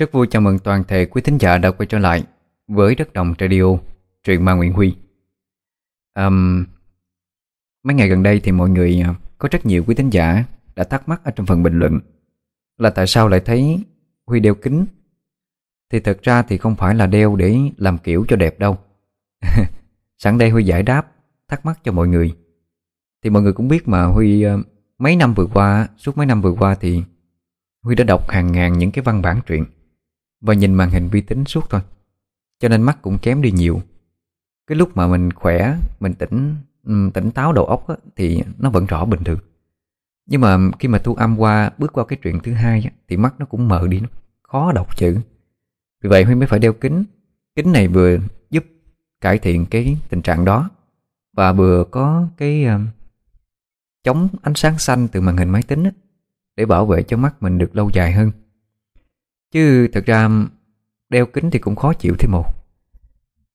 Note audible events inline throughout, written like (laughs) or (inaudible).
Rất vui chào mừng toàn thể quý thính giả đã quay trở lại với Đất Đồng Radio, truyện ma Nguyễn Huy. Um, mấy ngày gần đây thì mọi người à, có rất nhiều quý thính giả đã thắc mắc ở trong phần bình luận là tại sao lại thấy Huy đeo kính. Thì thật ra thì không phải là đeo để làm kiểu cho đẹp đâu. (laughs) Sẵn đây Huy giải đáp thắc mắc cho mọi người. Thì mọi người cũng biết mà Huy à, mấy năm vừa qua, suốt mấy năm vừa qua thì Huy đã đọc hàng ngàn những cái văn bản truyện và nhìn màn hình vi tính suốt thôi. Cho nên mắt cũng kém đi nhiều. Cái lúc mà mình khỏe Mình tỉnh tỉnh táo đầu óc á, Thì nó vẫn rõ bình thường. Nhưng mà khi mà thu âm qua Bước qua cái chuyện thứ hai á, Thì mắt nó cũng mờ đi Khó đọc chữ. Vì vậy Huy mới phải đeo kính. Kính này vừa giúp cải thiện cái tình trạng đó Và vừa có cái um, Chống ánh sáng xanh từ màn hình máy tính á, Để bảo vệ cho mắt mình được lâu dài hơn. Chứ thật ra đeo kính thì cũng khó chịu thêm một.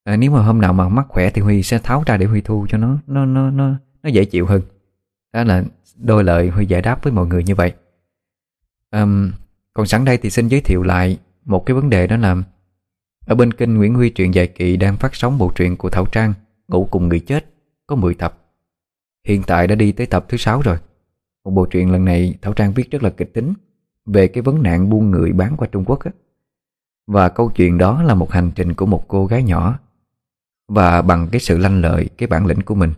À, Nếu mà hôm nào mà mắt khỏe thì Huy sẽ tháo ra để Huy thu cho nó nó nó nó, nó dễ chịu hơn. Đó là đôi lời Huy giải đáp với mọi người như vậy. À, Còn sẵn đây thì xin giới thiệu lại một cái vấn đề đó là Ở bên kênh Nguyễn Huy truyện dài kỳ đang phát sóng bộ truyện của Thảo Trang Ngủ cùng người chết có 10 tập. Hiện tại đã đi tới tập thứ 6 rồi. Một bộ truyện lần này Thảo Trang viết rất là kịch tính về cái vấn nạn buôn người bán qua Trung Quốc á. Và câu chuyện đó là một hành trình của một cô gái nhỏ. Và bằng cái sự lanh lợi, cái bản lĩnh của mình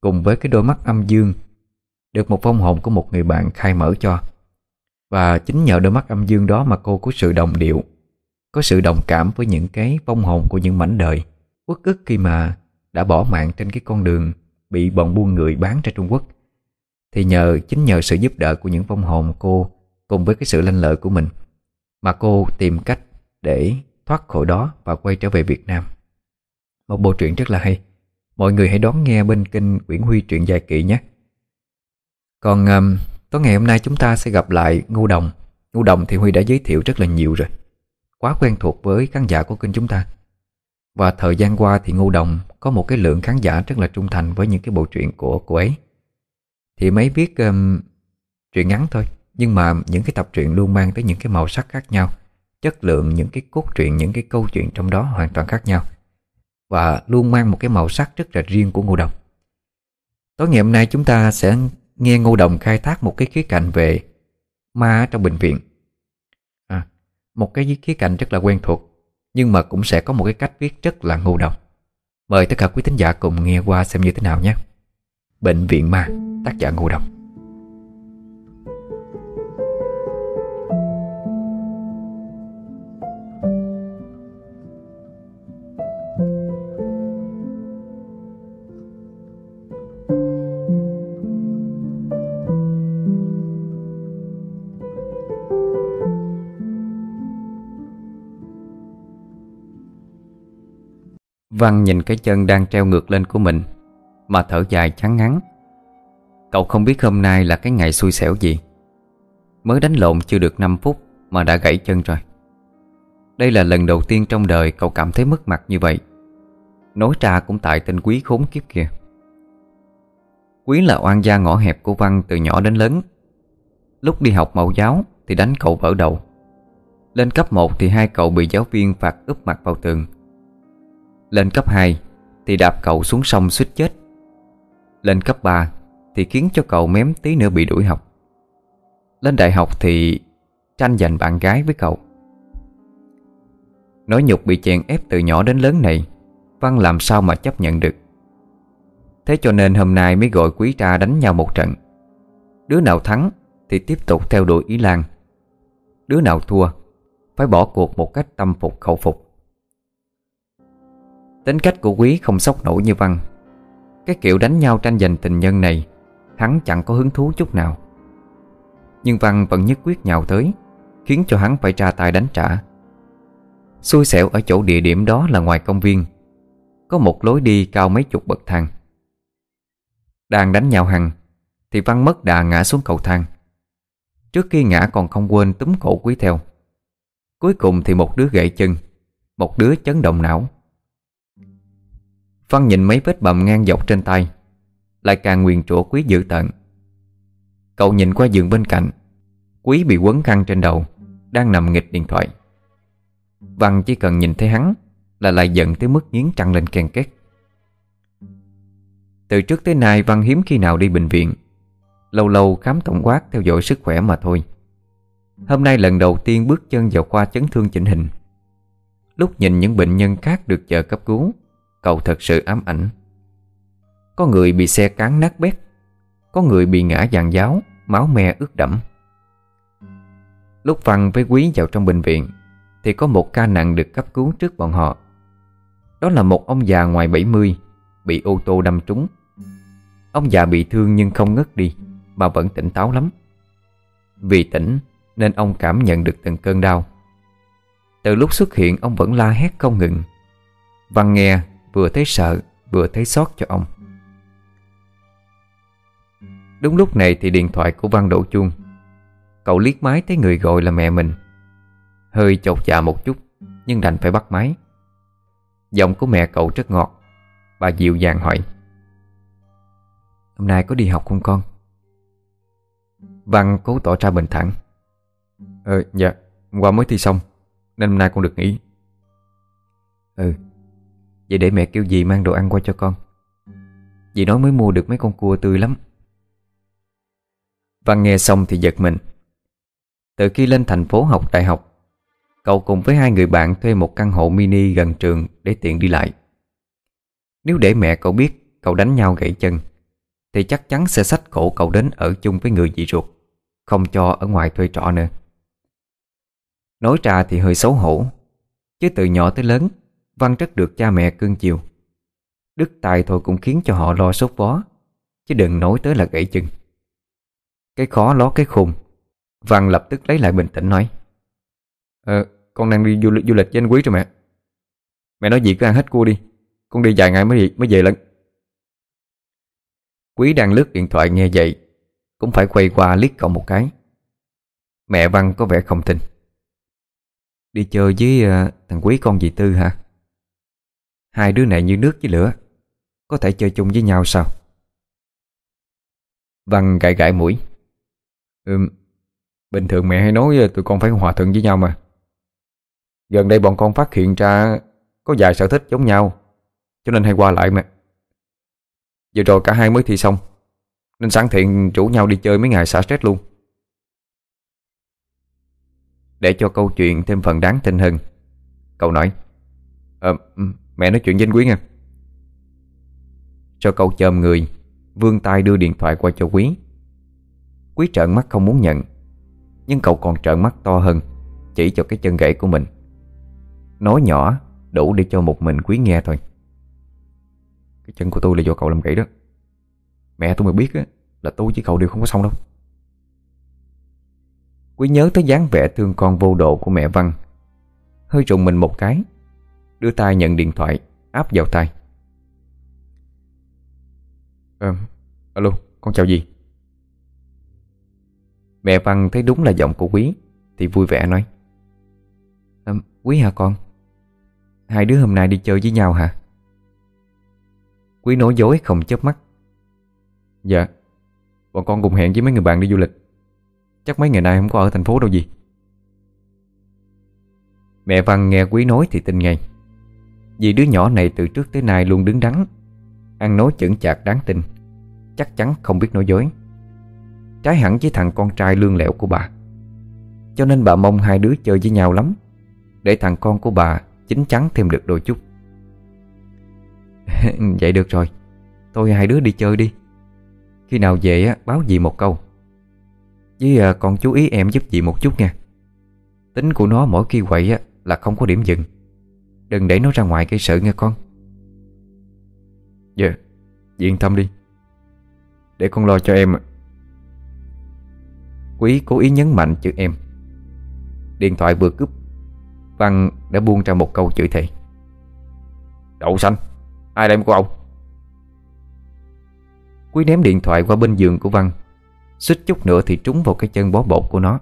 Cùng với cái đôi mắt âm dương Được một phong hồn của một người bạn khai mở cho. Và chính nhờ đôi mắt âm dương đó mà cô có sự đồng điệu Có sự đồng cảm với những cái phong hồn của những mảnh đời Uất ức khi mà đã bỏ mạng trên cái con đường Bị bọn buôn người bán ra Trung Quốc. Thì nhờ chính nhờ sự giúp đỡ của những phong hồn cô Cùng với cái sự lanh lợi của mình Mà cô tìm cách để thoát khỏi đó và quay trở về Việt Nam. Một bộ truyện rất là hay. Mọi người hãy đón nghe bên kênh Nguyễn Huy truyện dài kỳ nhé. Còn um, tối ngày hôm nay chúng ta sẽ gặp lại Ngô Đồng. Ngô Đồng thì Huy đã giới thiệu rất là nhiều rồi. Quá quen thuộc với khán giả của kênh chúng ta. Và thời gian qua thì Ngô Đồng có một cái lượng khán giả rất là trung thành với những cái bộ truyện của cô ấy. Thì mấy viết um, truyện ngắn thôi nhưng mà những cái tập truyện luôn mang tới những cái màu sắc khác nhau Chất lượng những cái cốt truyện, những cái câu chuyện trong đó hoàn toàn khác nhau. Và luôn mang một cái màu sắc rất là riêng của Ngô Đồng. Tối ngày hôm nay chúng ta sẽ nghe Ngô Đồng khai thác một cái khía cạnh về ma trong bệnh viện. À, Một cái khía cạnh rất là quen thuộc Nhưng mà cũng sẽ có một cái cách viết rất là Ngô Đồng. Mời tất cả quý thính giả cùng nghe qua xem như thế nào nhé. Bệnh viện ma, tác giả Ngô Đồng. Văn nhìn cái chân đang treo ngược lên của mình, Mà thở dài chán ngắn. Cậu không biết hôm nay là cái ngày xui xẻo gì. Mới đánh lộn chưa được 5 phút Mà đã gãy chân rồi. Đây là lần đầu tiên trong đời cậu cảm thấy mất mặt như vậy. Nói ra cũng tại tên quý khốn kiếp kia. Quý là oan gia ngõ hẹp của Văn từ nhỏ đến lớn. Lúc đi học mẫu giáo thì đánh cậu vỡ đầu. Lên cấp 1 thì hai cậu bị giáo viên phạt úp mặt vào tường lên cấp 2 Thì đạp cậu xuống sông suýt chết. Lên cấp 3 Thì khiến cho cậu mém tí nữa bị đuổi học. Lên đại học thì Tranh giành bạn gái với cậu. Nói nhục bị chèn ép từ nhỏ đến lớn này, Văn làm sao mà chấp nhận được? Thế cho nên hôm nay mới gọi quý tra đánh nhau một trận. Đứa nào thắng Thì tiếp tục theo đuổi Ý Lan. Đứa nào thua, Phải bỏ cuộc một cách tâm phục khẩu phục. Tính cách của Quý không sốc nổi như Văn. Cái kiểu đánh nhau tranh giành tình nhân này, Hắn chẳng có hứng thú chút nào. Nhưng Văn vẫn nhất quyết nhào tới, Khiến cho hắn phải ra tay đánh trả. Xui xẻo ở chỗ địa điểm đó là ngoài công viên. Có một lối đi cao mấy chục bậc thang. Đang đánh nhau hằng, Thì Văn mất đà ngã xuống cầu thang. Trước khi ngã còn không quên túm cổ quý theo. Cuối cùng thì một đứa gãy chân, Một đứa chấn động não. Văn nhìn mấy vết bầm ngang dọc trên tay, Lại càng nguyền rủa quý dữ tận Cậu nhìn qua giường bên cạnh, Quý bị quấn khăn trên đầu, Đang nằm nghịch điện thoại. Văn chỉ cần nhìn thấy hắn Là lại giận tới mức nghiến trăng lên kèn két. Từ trước tới nay, Văn hiếm khi nào đi bệnh viện, Lâu lâu khám tổng quát theo dõi sức khỏe mà thôi. Hôm nay lần đầu tiên bước chân vào khoa chấn thương chỉnh hình. Lúc nhìn những bệnh nhân khác được chờ cấp cứu Cậu thật sự ám ảnh. Có người bị xe cán nát bét, Có người bị ngã dàn giáo, Máu me ướt đẫm. Lúc Văn với Quý vào trong bệnh viện, Thì có một ca nặng được cấp cứu trước bọn họ. Đó là một ông già ngoài 70 Bị ô tô đâm trúng. Ông già bị thương nhưng không ngất đi, Mà vẫn tỉnh táo lắm. Vì tỉnh, nên ông cảm nhận được từng cơn đau. Từ lúc xuất hiện, ông vẫn la hét không ngừng. Văn nghe vừa thấy sợ, vừa thấy xót cho ông. Đúng lúc này thì điện thoại của Văn đổ chuông. Cậu liếc máy thấy người gọi là mẹ mình. Hơi chột dạ một chút, Nhưng đành phải bắt máy. Giọng của mẹ cậu rất ngọt, Bà dịu dàng hỏi. Hôm nay có đi học không con? Văn cố tỏ ra bình thản. Ờ dạ Hôm qua mới thi xong, Nên hôm nay con được nghỉ. Ừ Vậy để mẹ kêu dì mang đồ ăn qua cho con. Dì nói mới mua được mấy con cua tươi lắm. Văn nghe xong thì giật mình. Từ khi lên thành phố học đại học, Cậu cùng với hai người bạn thuê một căn hộ mini gần trường để tiện đi lại. Nếu để mẹ cậu biết cậu đánh nhau gãy chân, Thì chắc chắn sẽ sách cổ cậu đến ở chung với người dì ruột, Không cho ở ngoài thuê trọ nữa. Nói ra thì hơi xấu hổ, Chứ từ nhỏ tới lớn Văn rất được cha mẹ cưng chiều. Đức tài thôi cũng khiến cho họ lo sốt vó Chứ đừng nói tới là gãy chân. Cái khó ló cái khùng Văn lập tức lấy lại bình tĩnh nói Ờ, con đang đi du lịch, du lịch với anh Quý rồi mẹ. Mẹ nói gì cứ ăn hết cua đi Con đi vài ngày mới, mới về lần. Quý đang lướt điện thoại nghe vậy Cũng phải quay qua liếc cậu một cái. Mẹ Văn có vẻ không tin. Đi chơi với uh, thằng Quý con dì Tư hả? Hai đứa này như nước với lửa. Có thể chơi chung với nhau sao? Văn gãi gãi mũi. Ừm Bình thường mẹ hay nói tụi con phải hòa thuận với nhau mà. Gần đây bọn con phát hiện ra Có vài sở thích giống nhau Cho nên hay qua lại mà. Giờ rồi cả hai mới thi xong Nên sẵn thiện rủ nhau đi chơi mấy ngày xả stress luôn. Để cho câu chuyện thêm phần đáng tin hơn Cậu nói. Ờ, mẹ nói chuyện với anh Quý nha. Cho cậu chơm người, Vương tay đưa điện thoại qua cho Quý. Quý trợn mắt không muốn nhận, Nhưng cậu còn trợn mắt to hơn, Chỉ cho cái chân gãy của mình. Nói nhỏ, Đủ để cho một mình Quý nghe thôi. Cái chân của tôi là do cậu làm gãy đó. Mẹ tôi mà biết á, Là tôi với cậu đều không có xong đâu. Quý nhớ tới dáng vẻ thương con vô độ của mẹ Văn. Hơi trùng mình một cái Đưa tay nhận điện thoại Áp vào tay Ờ, alo, con chào gì? Mẹ Văn thấy đúng là giọng của Quý Thì vui vẻ nói à, Quý hả con? Hai đứa hôm nay đi chơi với nhau hả? Quý nói dối không chớp mắt Dạ Bọn con cùng hẹn với mấy người bạn đi du lịch Chắc mấy ngày nay không có ở thành phố đâu gì Mẹ Văn nghe Quý nói thì tin ngay vì đứa nhỏ này từ trước tới nay luôn đứng đắn. Ăn nói chững chạc đáng tin. Chắc chắn không biết nói dối. Trái hẳn với thằng con trai lương lẹo của bà. Cho nên bà mong hai đứa chơi với nhau lắm. Để thằng con của bà Chính chắn thêm được đôi chút. (laughs) Vậy được rồi. Thôi hai đứa đi chơi đi. Khi nào về báo dì một câu. Với à, còn chú ý em giúp dì một chút nha. Tính của nó mỗi khi quậy Là không có điểm dừng. Đừng để nó ra ngoài gây sự nghe con. Dạ yeah, Dì yên tâm đi. Để con lo cho em Quý cố ý nhấn mạnh chữ em. Điện thoại vừa cướp Văn đã buông ra một câu chửi thề. Đậu xanh Ai đem của ông Quý ném điện thoại qua bên giường của Văn. Xích chút nữa thì trúng vào cái chân bó bột của nó.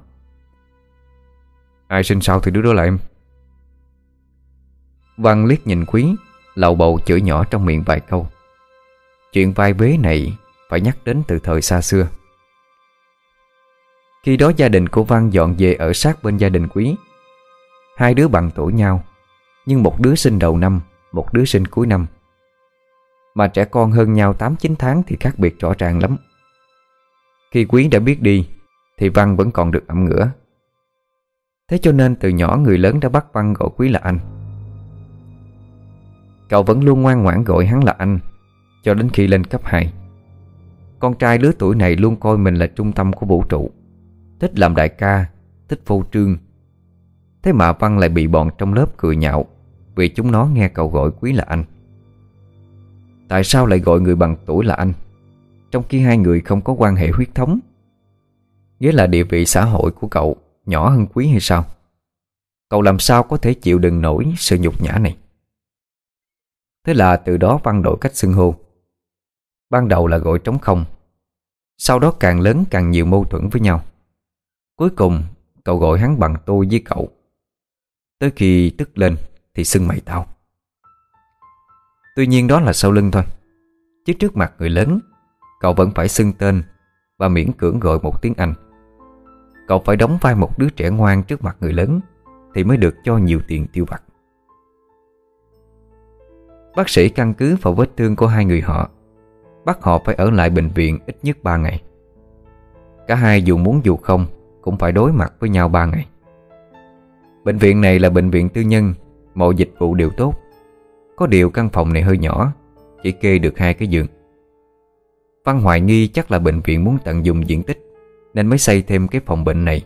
Ai sinh sau thì đứa đó là em. Văn liếc nhìn Quý, Lầu bầu chửi nhỏ trong miệng vài câu. Chuyện vai vế này Phải nhắc đến từ thời xa xưa. Khi đó gia đình của Văn dọn về ở sát bên gia đình Quý. Hai đứa bằng tuổi nhau, Nhưng một đứa sinh đầu năm, Một đứa sinh cuối năm. Mà trẻ con hơn nhau 8-9 tháng Thì khác biệt rõ ràng lắm. Khi Quý đã biết đi, Thì Văn vẫn còn được ẩm ngửa. Thế cho nên từ nhỏ người lớn đã bắt Văn gọi Quý là anh. Cậu vẫn luôn ngoan ngoãn gọi hắn là anh, Cho đến khi lên cấp 2 Con trai lứa tuổi này luôn coi mình là trung tâm của vũ trụ, Thích làm đại ca, Thích phô trương. Thế mà Văn lại bị bọn trong lớp cười nhạo Vì chúng nó nghe cậu gọi quý là anh. Tại sao lại gọi người bằng tuổi là anh, Trong khi hai người không có quan hệ huyết thống? Nghĩa là địa vị xã hội của cậu Nhỏ hơn quý hay sao? Cậu làm sao có thể chịu đựng nổi Sự nhục nhã này? Thế là từ đó Văn đổi cách xưng hô. Ban đầu là gọi trống không, Sau đó càng lớn càng nhiều mâu thuẫn với nhau. Cuối cùng, cậu gọi hắn bằng tôi với cậu. Tới khi tức lên thì xưng mày tao. Tuy nhiên đó là sau lưng thôi, Chứ trước mặt người lớn, Cậu vẫn phải xưng tên Và miễn cưỡng gọi một tiếng Anh. Cậu phải đóng vai một đứa trẻ ngoan trước mặt người lớn Thì mới được cho nhiều tiền tiêu vặt. Bác sĩ căn cứ vào vết thương của hai người họ. Bắt họ phải ở lại bệnh viện ít nhất 3 ngày. Cả hai dù muốn dù không, Cũng phải đối mặt với nhau 3 ngày. Bệnh viện này là bệnh viện tư nhân, Mọi dịch vụ đều tốt. Có điều căn phòng này hơi nhỏ, Chỉ kê được hai cái giường. Văn hoài nghi chắc là bệnh viện muốn tận dụng diện tích, Nên mới xây thêm cái phòng bệnh này,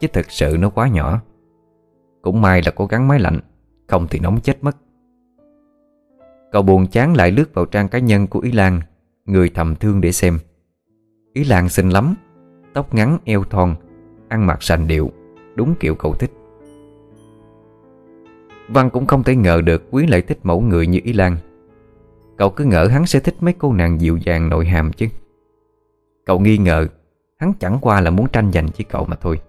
Chứ thật sự nó quá nhỏ. Cũng may là có gắn máy lạnh, Không thì nóng chết mất. Cậu buồn chán lại lướt vào trang cá nhân của Ý Lan, Người thầm thương để xem. Ý Lan xinh lắm, Tóc ngắn, eo thon, Ăn mặc sành điệu, Đúng kiểu cậu thích. Văn cũng không thể ngờ được Quý lại thích mẫu người như Ý Lan. Cậu cứ ngỡ hắn sẽ thích mấy cô nàng dịu dàng, nội hàm chứ. Cậu nghi ngờ, Hắn chẳng qua là muốn tranh giành với cậu mà thôi.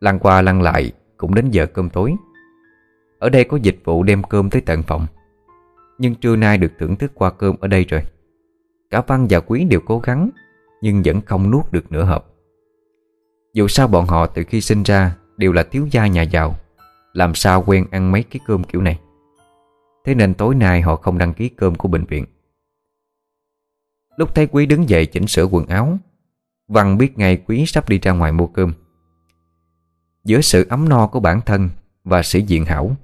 Lăn qua lăn lại, Cũng đến giờ cơm tối. Ở đây có dịch vụ đem cơm tới tận phòng. Nhưng trưa nay được thưởng thức qua cơm ở đây rồi. Cả Văn và Quý đều cố gắng, Nhưng vẫn không nuốt được nửa hộp. Dù sao bọn họ từ khi sinh ra Đều là thiếu gia nhà giàu, làm sao quen ăn mấy cái cơm kiểu này? Thế nên tối nay họ không đăng ký cơm của bệnh viện. Lúc thấy Quý đứng dậy chỉnh sửa quần áo, Văn biết ngay Quý sắp đi ra ngoài mua cơm. Giữa sự ấm no của bản thân Và sĩ diện hảo,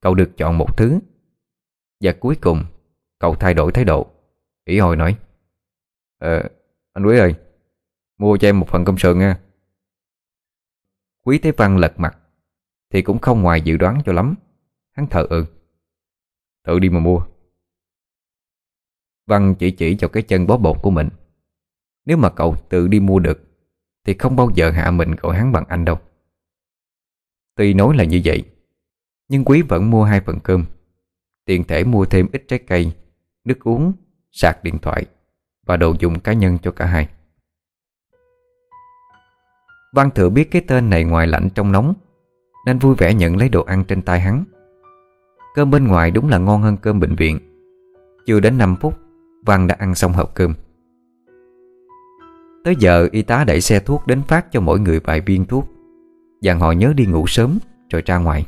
Cậu được chọn một thứ. Và cuối cùng Cậu thay đổi thái độ. Ý hồi nói Ờ, anh Quý ơi Mua cho em một phần cơm sườn nha. Quý thấy Văn lật mặt thì cũng không ngoài dự đoán cho lắm. Hắn thở ừ Tự đi mà mua. Văn chỉ chỉ cho cái chân bó bột của mình. Nếu mà cậu tự đi mua được Thì không bao giờ hạ mình gọi hắn bằng anh đâu. Tuy nói là như vậy Nhưng Quý vẫn mua hai phần cơm. Tiền thể mua thêm ít trái cây Nước uống, sạc điện thoại Và đồ dùng cá nhân cho cả hai. Văn thừa biết cái tên này ngoài lạnh trong nóng nên vui vẻ nhận lấy đồ ăn trên tay hắn. Cơm bên ngoài đúng là ngon hơn cơm bệnh viện. Chưa đến 5 phút Văn đã ăn xong hộp cơm. Tới giờ y tá đẩy xe thuốc đến phát cho mỗi người vài viên thuốc. Dặn họ nhớ đi ngủ sớm Rồi ra ngoài.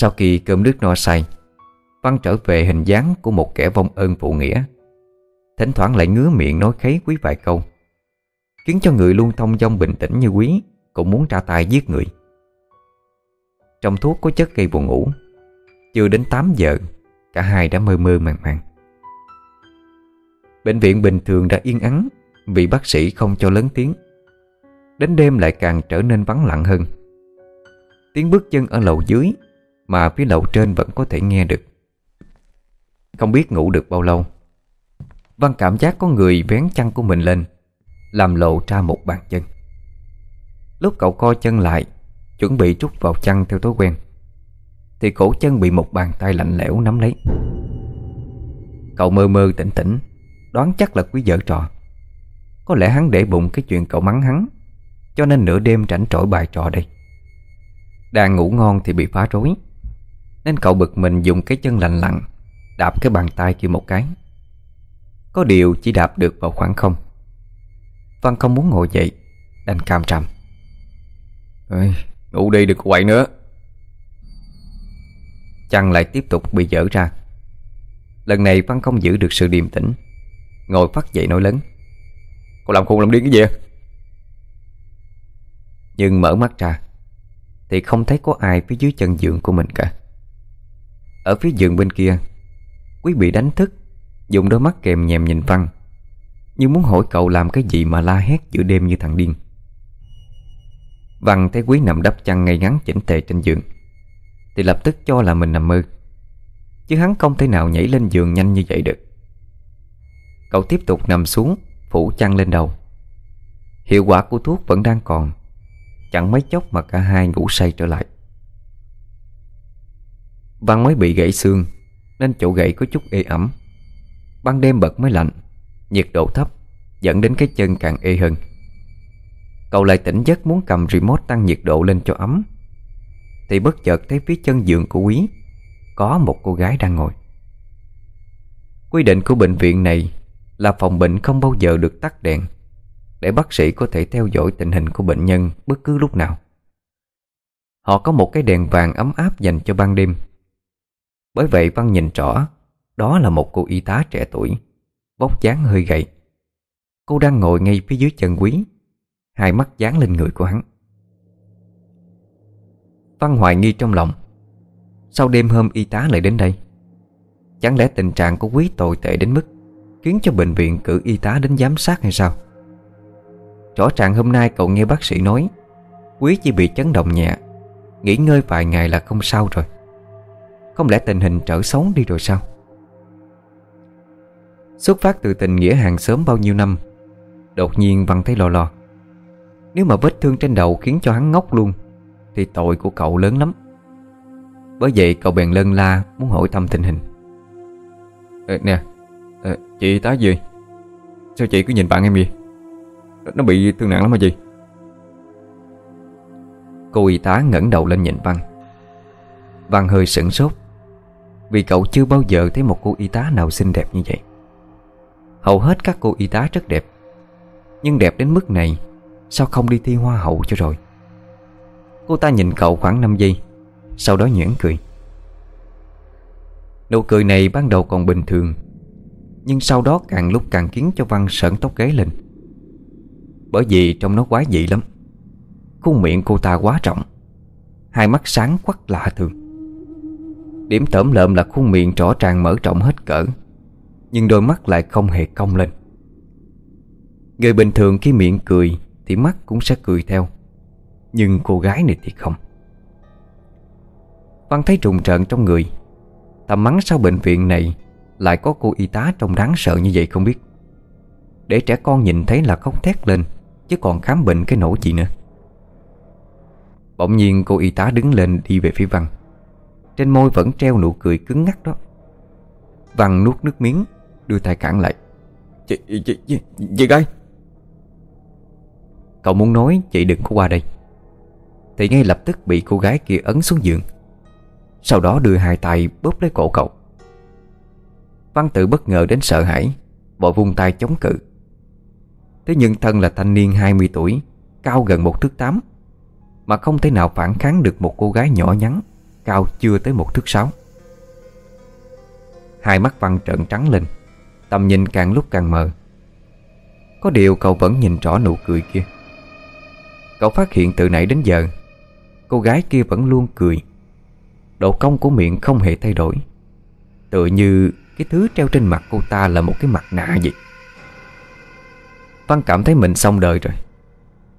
Sau khi cơm nước no say, Văn trở về hình dáng của một kẻ vong ơn phụ nghĩa. Thỉnh thoảng lại ngứa miệng nói khấy quý vài câu, Khiến cho người luôn thông dong bình tĩnh như quý Cũng muốn tra tay giết người. Trong thuốc có chất gây buồn ngủ, Chưa đến 8 giờ, Cả hai đã mơ mơ màng màng. Bệnh viện bình thường đã yên ắng Vì bác sĩ không cho lớn tiếng. Đến đêm lại càng trở nên vắng lặng hơn. Tiếng bước chân ở lầu dưới mà phía lầu trên vẫn có thể nghe được. Không biết ngủ được bao lâu, Văn cảm giác có người vén chăn của mình lên, Làm lộ ra một bàn chân. Lúc cậu co chân lại, Chuẩn bị rút vào chăn theo thói quen, Thì cổ chân bị một bàn tay lạnh lẽo nắm lấy. Cậu mơ mơ tỉnh tỉnh, Đoán chắc là quý vợ trò. Có lẽ hắn để bụng cái chuyện cậu mắng hắn, Cho nên nửa đêm rảnh trội bài trò đây. Đang ngủ ngon thì bị phá rối. Nên cậu bực mình dùng cái chân lạnh lặng Đạp cái bàn tay kia một cái. Có điều chỉ đạp được vào khoảng không. Văn không muốn ngồi dậy Đành cam trầm. Ê, Ngủ đi đừng quậy nữa. Chăn lại tiếp tục bị dở ra. Lần này Văn không giữ được sự điềm tĩnh Ngồi phát dậy nói lớn. Cô làm khùng làm điên cái gì Nhưng mở mắt ra Thì không thấy có ai phía dưới chân giường của mình cả ở phía giường bên kia, Quý bị đánh thức, Dùng đôi mắt kèm nhèm nhìn Văn, Như muốn hỏi cậu làm cái gì mà la hét giữa đêm như thằng điên. Văn thấy Quý nằm đắp chăn ngay ngắn chỉnh tề trên giường, Thì lập tức cho là mình nằm mơ, Chứ hắn không thể nào nhảy lên giường nhanh như vậy được. Cậu tiếp tục nằm xuống, Phủ chăn lên đầu. Hiệu quả của thuốc vẫn đang còn, Chẳng mấy chốc mà cả hai ngủ say trở lại. Văn mới bị gãy xương, Nên chỗ gãy có chút ê ẩm. Ban đêm bật mới lạnh, Nhiệt độ thấp, Dẫn đến cái chân càng ê hơn. Cậu lại tỉnh giấc muốn cầm remote tăng nhiệt độ lên cho ấm. Thì bất chợt thấy phía chân giường của Quý, Có một cô gái đang ngồi. Quy định của bệnh viện này Là phòng bệnh không bao giờ được tắt đèn, Để bác sĩ có thể theo dõi tình hình của bệnh nhân bất cứ lúc nào. Họ có một cái đèn vàng ấm áp dành cho ban đêm. Bởi vậy Văn nhìn rõ, Đó là một cô y tá trẻ tuổi Vóc dáng hơi gầy. Cô đang ngồi ngay phía dưới chân quý, Hai mắt dán lên người của hắn. Văn hoài nghi trong lòng Sau đêm hôm y tá lại đến đây? Chẳng lẽ tình trạng của quý tồi tệ đến mức Khiến cho bệnh viện cử y tá đến giám sát hay sao? Rõ ràng hôm nay cậu nghe bác sĩ nói, Quý chỉ bị chấn động nhẹ, Nghỉ ngơi vài ngày là không sao rồi. Không lẽ tình hình trở xấu đi rồi sao? Xuất phát từ tình nghĩa hàng xóm bao nhiêu năm Đột nhiên Văn thấy lo lo. Nếu mà vết thương trên đầu khiến cho hắn ngốc luôn Thì tội của cậu lớn lắm. Bởi vậy cậu bèn lân la Muốn hỏi thăm tình hình. Ê, Nè à, Chị tá gì Sao chị cứ nhìn bạn em gì Nó bị thương nặng lắm hả gì Cô y tá ngẩng đầu lên nhìn Văn. Văn hơi sửng sốt vì cậu chưa bao giờ thấy một cô y tá nào xinh đẹp như vậy. Hầu hết các cô y tá rất đẹp, Nhưng đẹp đến mức này, Sao không đi thi hoa hậu cho rồi? Cô ta nhìn cậu khoảng 5 giây, Sau đó nhuyễn cười. Nụ cười này ban đầu còn bình thường, Nhưng sau đó càng lúc càng khiến cho Văn sởn tóc gáy lên. Bởi vì trong nó quá dị lắm, Khuôn miệng cô ta quá rộng, Hai mắt sáng quắc lạ thường. Điểm tởm lợm là khuôn miệng rõ ràng mở rộng hết cỡ, Nhưng đôi mắt lại không hề cong lên. Người bình thường khi miệng cười thì mắt cũng sẽ cười theo, Nhưng cô gái này thì không. Văn thấy trùng trợn trong người. Thầm mắng sao bệnh viện này Lại có cô y tá trông đáng sợ như vậy không biết. Để trẻ con nhìn thấy là khóc thét lên, Chứ còn khám bệnh cái nỗi gì nữa. Bỗng nhiên cô y tá đứng lên đi về phía Văn. Trên môi vẫn treo nụ cười cứng ngắc đó. Văn nuốt nước miếng Đưa tay cản lại. Chị, chị, chị, chị gái Cậu muốn nói chị đừng có qua đây. Thì ngay lập tức bị cô gái kia ấn xuống giường. Sau đó đưa hai tay bóp lấy cổ cậu. Văn tự bất ngờ đến sợ hãi Vội vung tay chống cự. Thế nhưng thân là thanh niên 20 tuổi Cao gần một thước tám Mà không thể nào phản kháng được một cô gái nhỏ nhắn Cao chưa tới một thước sáu. Hai mắt Văn trợn trắng lên, Tầm nhìn càng lúc càng mờ. Có điều cậu vẫn nhìn rõ nụ cười kia. Cậu phát hiện từ nãy đến giờ, Cô gái kia vẫn luôn cười. Độ cong của miệng không hề thay đổi. Tựa như cái thứ treo trên mặt cô ta là một cái mặt nạ vậy. Văn cảm thấy mình xong đời rồi.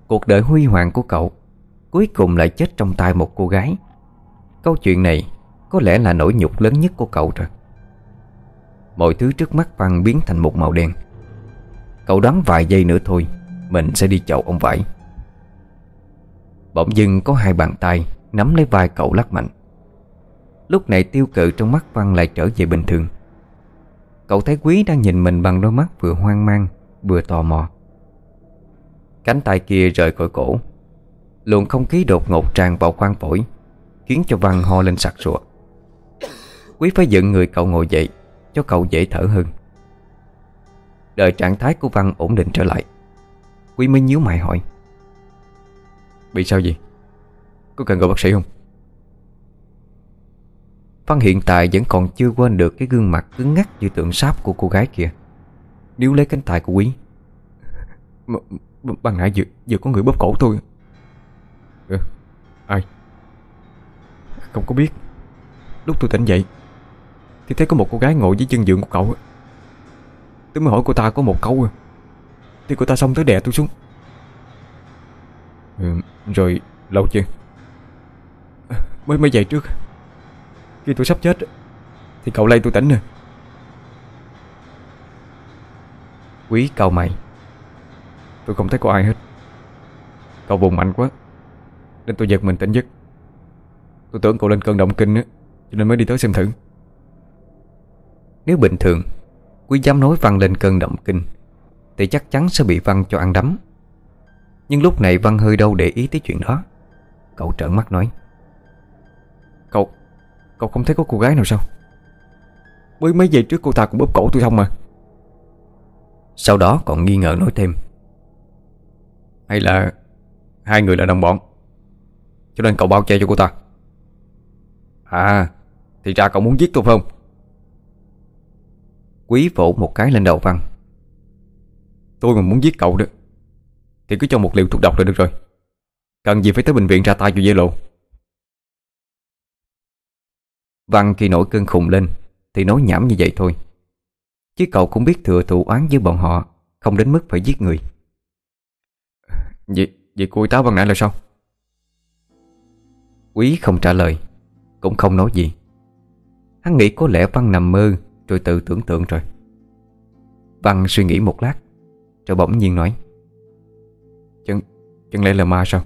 Cuộc đời huy hoàng của cậu Cuối cùng lại chết trong tay một cô gái. Câu chuyện này Có lẽ là nỗi nhục lớn nhất của cậu rồi. Mọi thứ trước mắt Văn biến thành một màu đen. Cậu đoán vài giây nữa thôi, Mình sẽ đi chậu ông vải. Bỗng dưng có hai bàn tay Nắm lấy vai cậu lắc mạnh. Lúc này tiêu cự trong mắt Văn lại trở về bình thường. Cậu thấy Quý đang nhìn mình bằng đôi mắt vừa hoang mang, Vừa tò mò. Cánh tay kia rời khỏi cổ. Luồng không khí đột ngột tràn vào khoang phổi. Khiến cho Văn ho lên sặc sụa. Quý phải dựng người cậu ngồi dậy Cho cậu dễ thở hơn. Đợi trạng thái của Văn ổn định trở lại Quý mới nhíu mày hỏi. Bị sao gì Có cần gọi bác sĩ không? Văn hiện tại vẫn còn chưa quên được Cái gương mặt cứng ngắc như tượng sáp của cô gái kia. Níu lấy cánh tay của Quý. (laughs) Bằng nãy vừa, vừa có người bóp cổ tôi. Ừ, Ai? Không có biết. Lúc tôi tỉnh dậy Thì thấy có một cô gái ngồi dưới chân giường của cậu Tôi mới hỏi cô ta có một câu Thì cô ta xong tới đè tôi xuống. Ừ, Rồi lâu chưa? Mới mới dậy trước. Khi tôi sắp chết Thì cậu lay tôi tỉnh nè. Quý cầu mày Tôi không thấy có ai hết. Cậu vùng mạnh quá Nên tôi giật mình tỉnh giấc. Tôi tưởng cậu lên cơn động kinh á, Cho nên mới đi tới xem thử. Nếu bình thường, Quý dám nói Văn lên cơn động kinh, Thì chắc chắn sẽ bị Văn cho ăn đấm. Nhưng lúc này Văn hơi đâu để ý tới chuyện đó. Cậu trợn mắt nói, Cậu Cậu không thấy có cô gái nào sao? Mới mấy giây trước cô ta cũng bóp cổ tôi xong mà. Sau đó còn nghi ngờ nói thêm, hay là Hai người là đồng bọn, Cho nên cậu bao che cho cô ta. À Thì ra cậu muốn giết tôi không? Quý vỗ một cái lên đầu Văn. Tôi mà muốn giết cậu được Thì cứ cho một liều thuốc độc là được rồi. Cần gì phải tới bệnh viện ra tay cho dễ lộ. Văn khi nổi cơn khùng lên Thì nói nhảm như vậy thôi. Chứ cậu cũng biết thừa thụ oán với bọn họ Không đến mức phải giết người. Vậy, vậy cô y tá ban nãy là sao? Quý không trả lời. Cũng không nói gì. Hắn nghĩ có lẽ Văn nằm mơ Rồi tự tưởng tượng rồi. Văn suy nghĩ một lát Rồi bỗng nhiên nói Chẳng, chẳng lẽ là ma sao?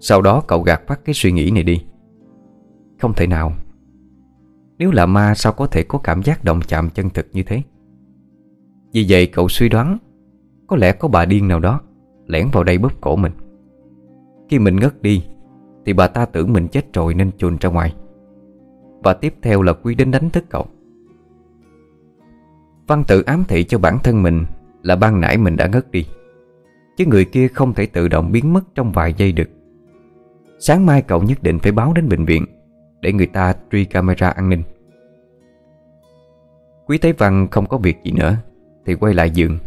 Sau đó cậu gạt phát cái suy nghĩ này đi. Không thể nào. Nếu là ma sao có thể có cảm giác động chạm chân thực như thế? Vì vậy cậu suy đoán có lẽ có bà điên nào đó Lẻn vào đây bóp cổ mình. Khi mình ngất đi thì bà ta tưởng mình chết rồi nên chuồn ra ngoài. Và tiếp theo là quy đến đánh thức cậu. Văn tự ám thị cho bản thân mình Là ban nãy mình đã ngất đi. Chứ người kia không thể tự động biến mất trong vài giây được. Sáng mai cậu nhất định phải báo đến bệnh viện Để người ta truy camera an ninh. Quý thấy Văn không có việc gì nữa Thì quay lại giường.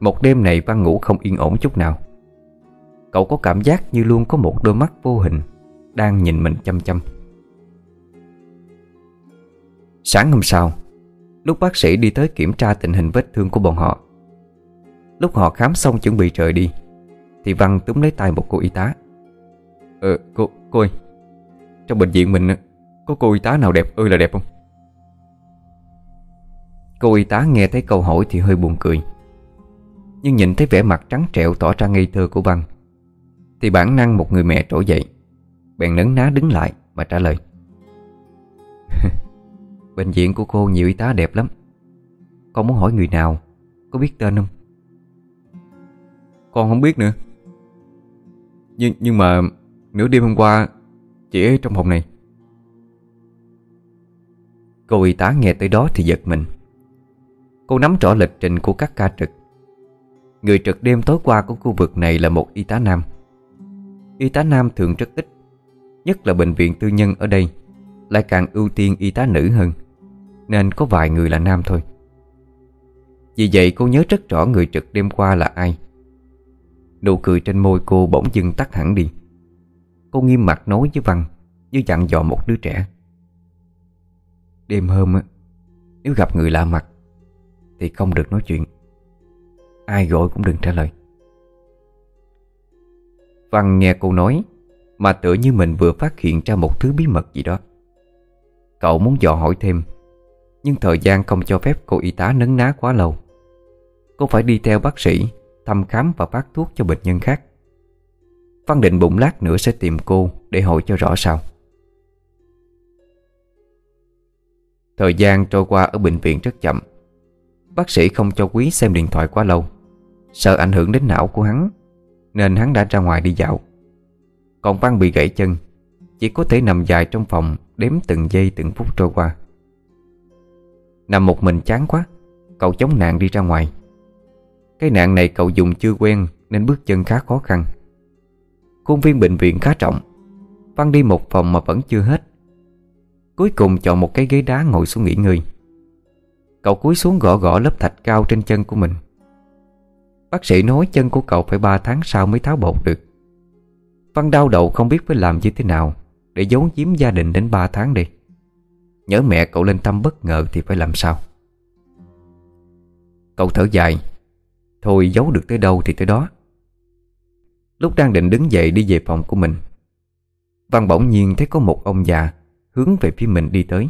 Một đêm này Văn ngủ không yên ổn chút nào. Cậu có cảm giác như luôn có một đôi mắt vô hình Đang nhìn mình chăm chăm. Sáng hôm sau Lúc bác sĩ đi tới kiểm tra tình hình vết thương của bọn họ Lúc họ khám xong chuẩn bị rời đi Thì Văn túm lấy tay một cô y tá. Ờ cô, cô ơi Trong bệnh viện mình Có cô y tá nào đẹp ơi là đẹp không? Cô y tá nghe thấy câu hỏi thì hơi buồn cười nhưng nhìn thấy vẻ mặt trắng trẹo tỏ ra ngây thơ của Văn thì bản năng một người mẹ trỗi dậy. Bèn nấn ná đứng lại mà trả lời. (laughs) Bệnh viện của cô nhiều y tá đẹp lắm. Con muốn hỏi người nào Có biết tên không? Con không biết nữa. Nhưng, nhưng mà Nửa đêm hôm qua Chị ấy trong phòng này. Cô y tá nghe tới đó thì giật mình. Cô nắm rõ lịch trình của các ca trực. Người trực đêm tối qua của khu vực này là một y tá nam Y tá nam thường rất ít, Nhất là bệnh viện tư nhân ở đây, Lại càng ưu tiên y tá nữ hơn, Nên có vài người là nam thôi. Vì vậy cô nhớ rất rõ người trực đêm qua là ai. Nụ cười trên môi cô bỗng dưng tắt hẳn đi. Cô nghiêm mặt nói với Văn, Như dặn dò một đứa trẻ. Đêm hôm Nếu gặp người lạ mặt, Thì không được nói chuyện. Ai gọi cũng đừng trả lời. Văn nghe cô nói, Mà tựa như mình vừa phát hiện ra một thứ bí mật gì đó. Cậu muốn dò hỏi thêm, Nhưng thời gian không cho phép cô y tá nấn ná quá lâu. Cô phải đi theo bác sĩ, Thăm khám và phát thuốc cho bệnh nhân khác. Văn định bụng lát nữa sẽ tìm cô Để hỏi cho rõ sao. Thời gian trôi qua ở bệnh viện rất chậm. Bác sĩ không cho Quý xem điện thoại quá lâu. Sợ ảnh hưởng đến não của hắn. Nên hắn đã ra ngoài đi dạo. Còn Văn bị gãy chân, Chỉ có thể nằm dài trong phòng, Đếm từng giây từng phút trôi qua. Nằm một mình chán quá, Cậu chống nạn đi ra ngoài. Cái nạn này cậu dùng chưa quen Nên bước chân khá khó khăn. Khuôn viên bệnh viện khá trọng Văn đi một phòng mà vẫn chưa hết. Cuối cùng chọn một cái ghế đá ngồi xuống nghỉ ngơi. Cậu cúi xuống gõ gõ lớp thạch cao trên chân của mình. Bác sĩ nói chân của cậu phải 3 tháng sau mới tháo bột được. Văn đau đầu không biết phải làm như thế nào Để giấu giếm gia đình đến 3 tháng đi. Nhớ mẹ cậu lên thăm bất ngờ thì phải làm sao? Cậu thở dài. Thôi giấu được tới đâu thì tới đó. Lúc đang định đứng dậy đi về phòng của mình, Văn bỗng nhiên thấy có một ông già Hướng về phía mình đi tới.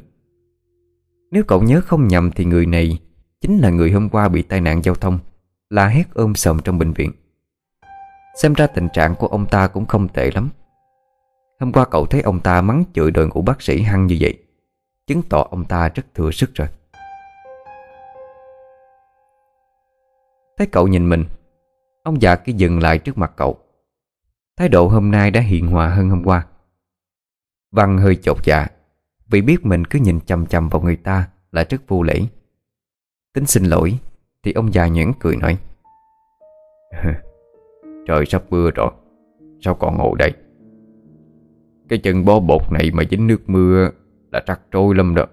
Nếu cậu nhớ không nhầm Thì người này chính là người hôm qua bị tai nạn giao thông. La hét ôm sầm trong bệnh viện. Xem ra tình trạng của ông ta cũng không tệ lắm. Hôm qua cậu thấy ông ta mắng chửi đội ngũ bác sĩ hăng như vậy, Chứng tỏ ông ta rất thừa sức rồi. Thấy cậu nhìn mình, Ông già kia dừng lại trước mặt cậu. Thái độ hôm nay đã hiền hòa hơn hôm qua. Văn hơi chột dạ Vì biết mình cứ nhìn chầm chầm vào người ta Là rất vô lễ. Tính xin lỗi thì ông già nhuyễn cười nói, (laughs) Trời sắp mưa rồi, Sao còn ngồi đây? Cái chân bó bột này mà dính nước mưa Là trắc trôi lắm đó.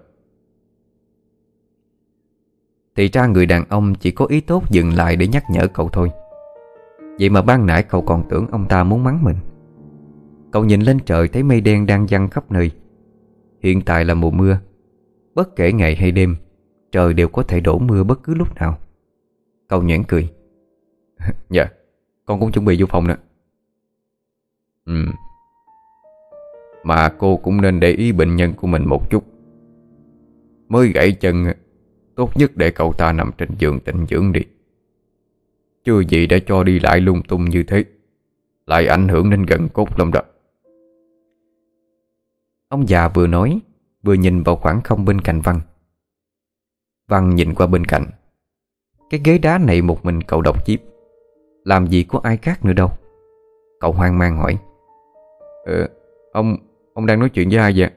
Thì ra người đàn ông chỉ có ý tốt dừng lại để nhắc nhở cậu thôi. Vậy mà ban nãy cậu còn tưởng ông ta muốn mắng mình. Cậu nhìn lên trời thấy mây đen đang văng khắp nơi. Hiện tại là mùa mưa, Bất kể ngày hay đêm, Trời đều có thể đổ mưa bất cứ lúc nào. Cậu nhoảng cười. (laughs) Dạ Con cũng chuẩn bị vô phòng nè. Ừ. Mà cô cũng nên để ý bệnh nhân của mình một chút. Mới gãy chân, Tốt nhất để cậu ta nằm trên giường tịnh dưỡng đi. Chưa gì đã cho đi lại lung tung như thế, Lại ảnh hưởng đến gần cốt lắm đó. Ông già vừa nói, Vừa nhìn vào khoảng không bên cạnh Văn. Văn nhìn qua bên cạnh cái ghế đá này một mình cậu độc chiếm. Làm gì có ai khác nữa đâu. Cậu hoang mang hỏi. Ờ, ông, ông đang nói chuyện với ai vậy?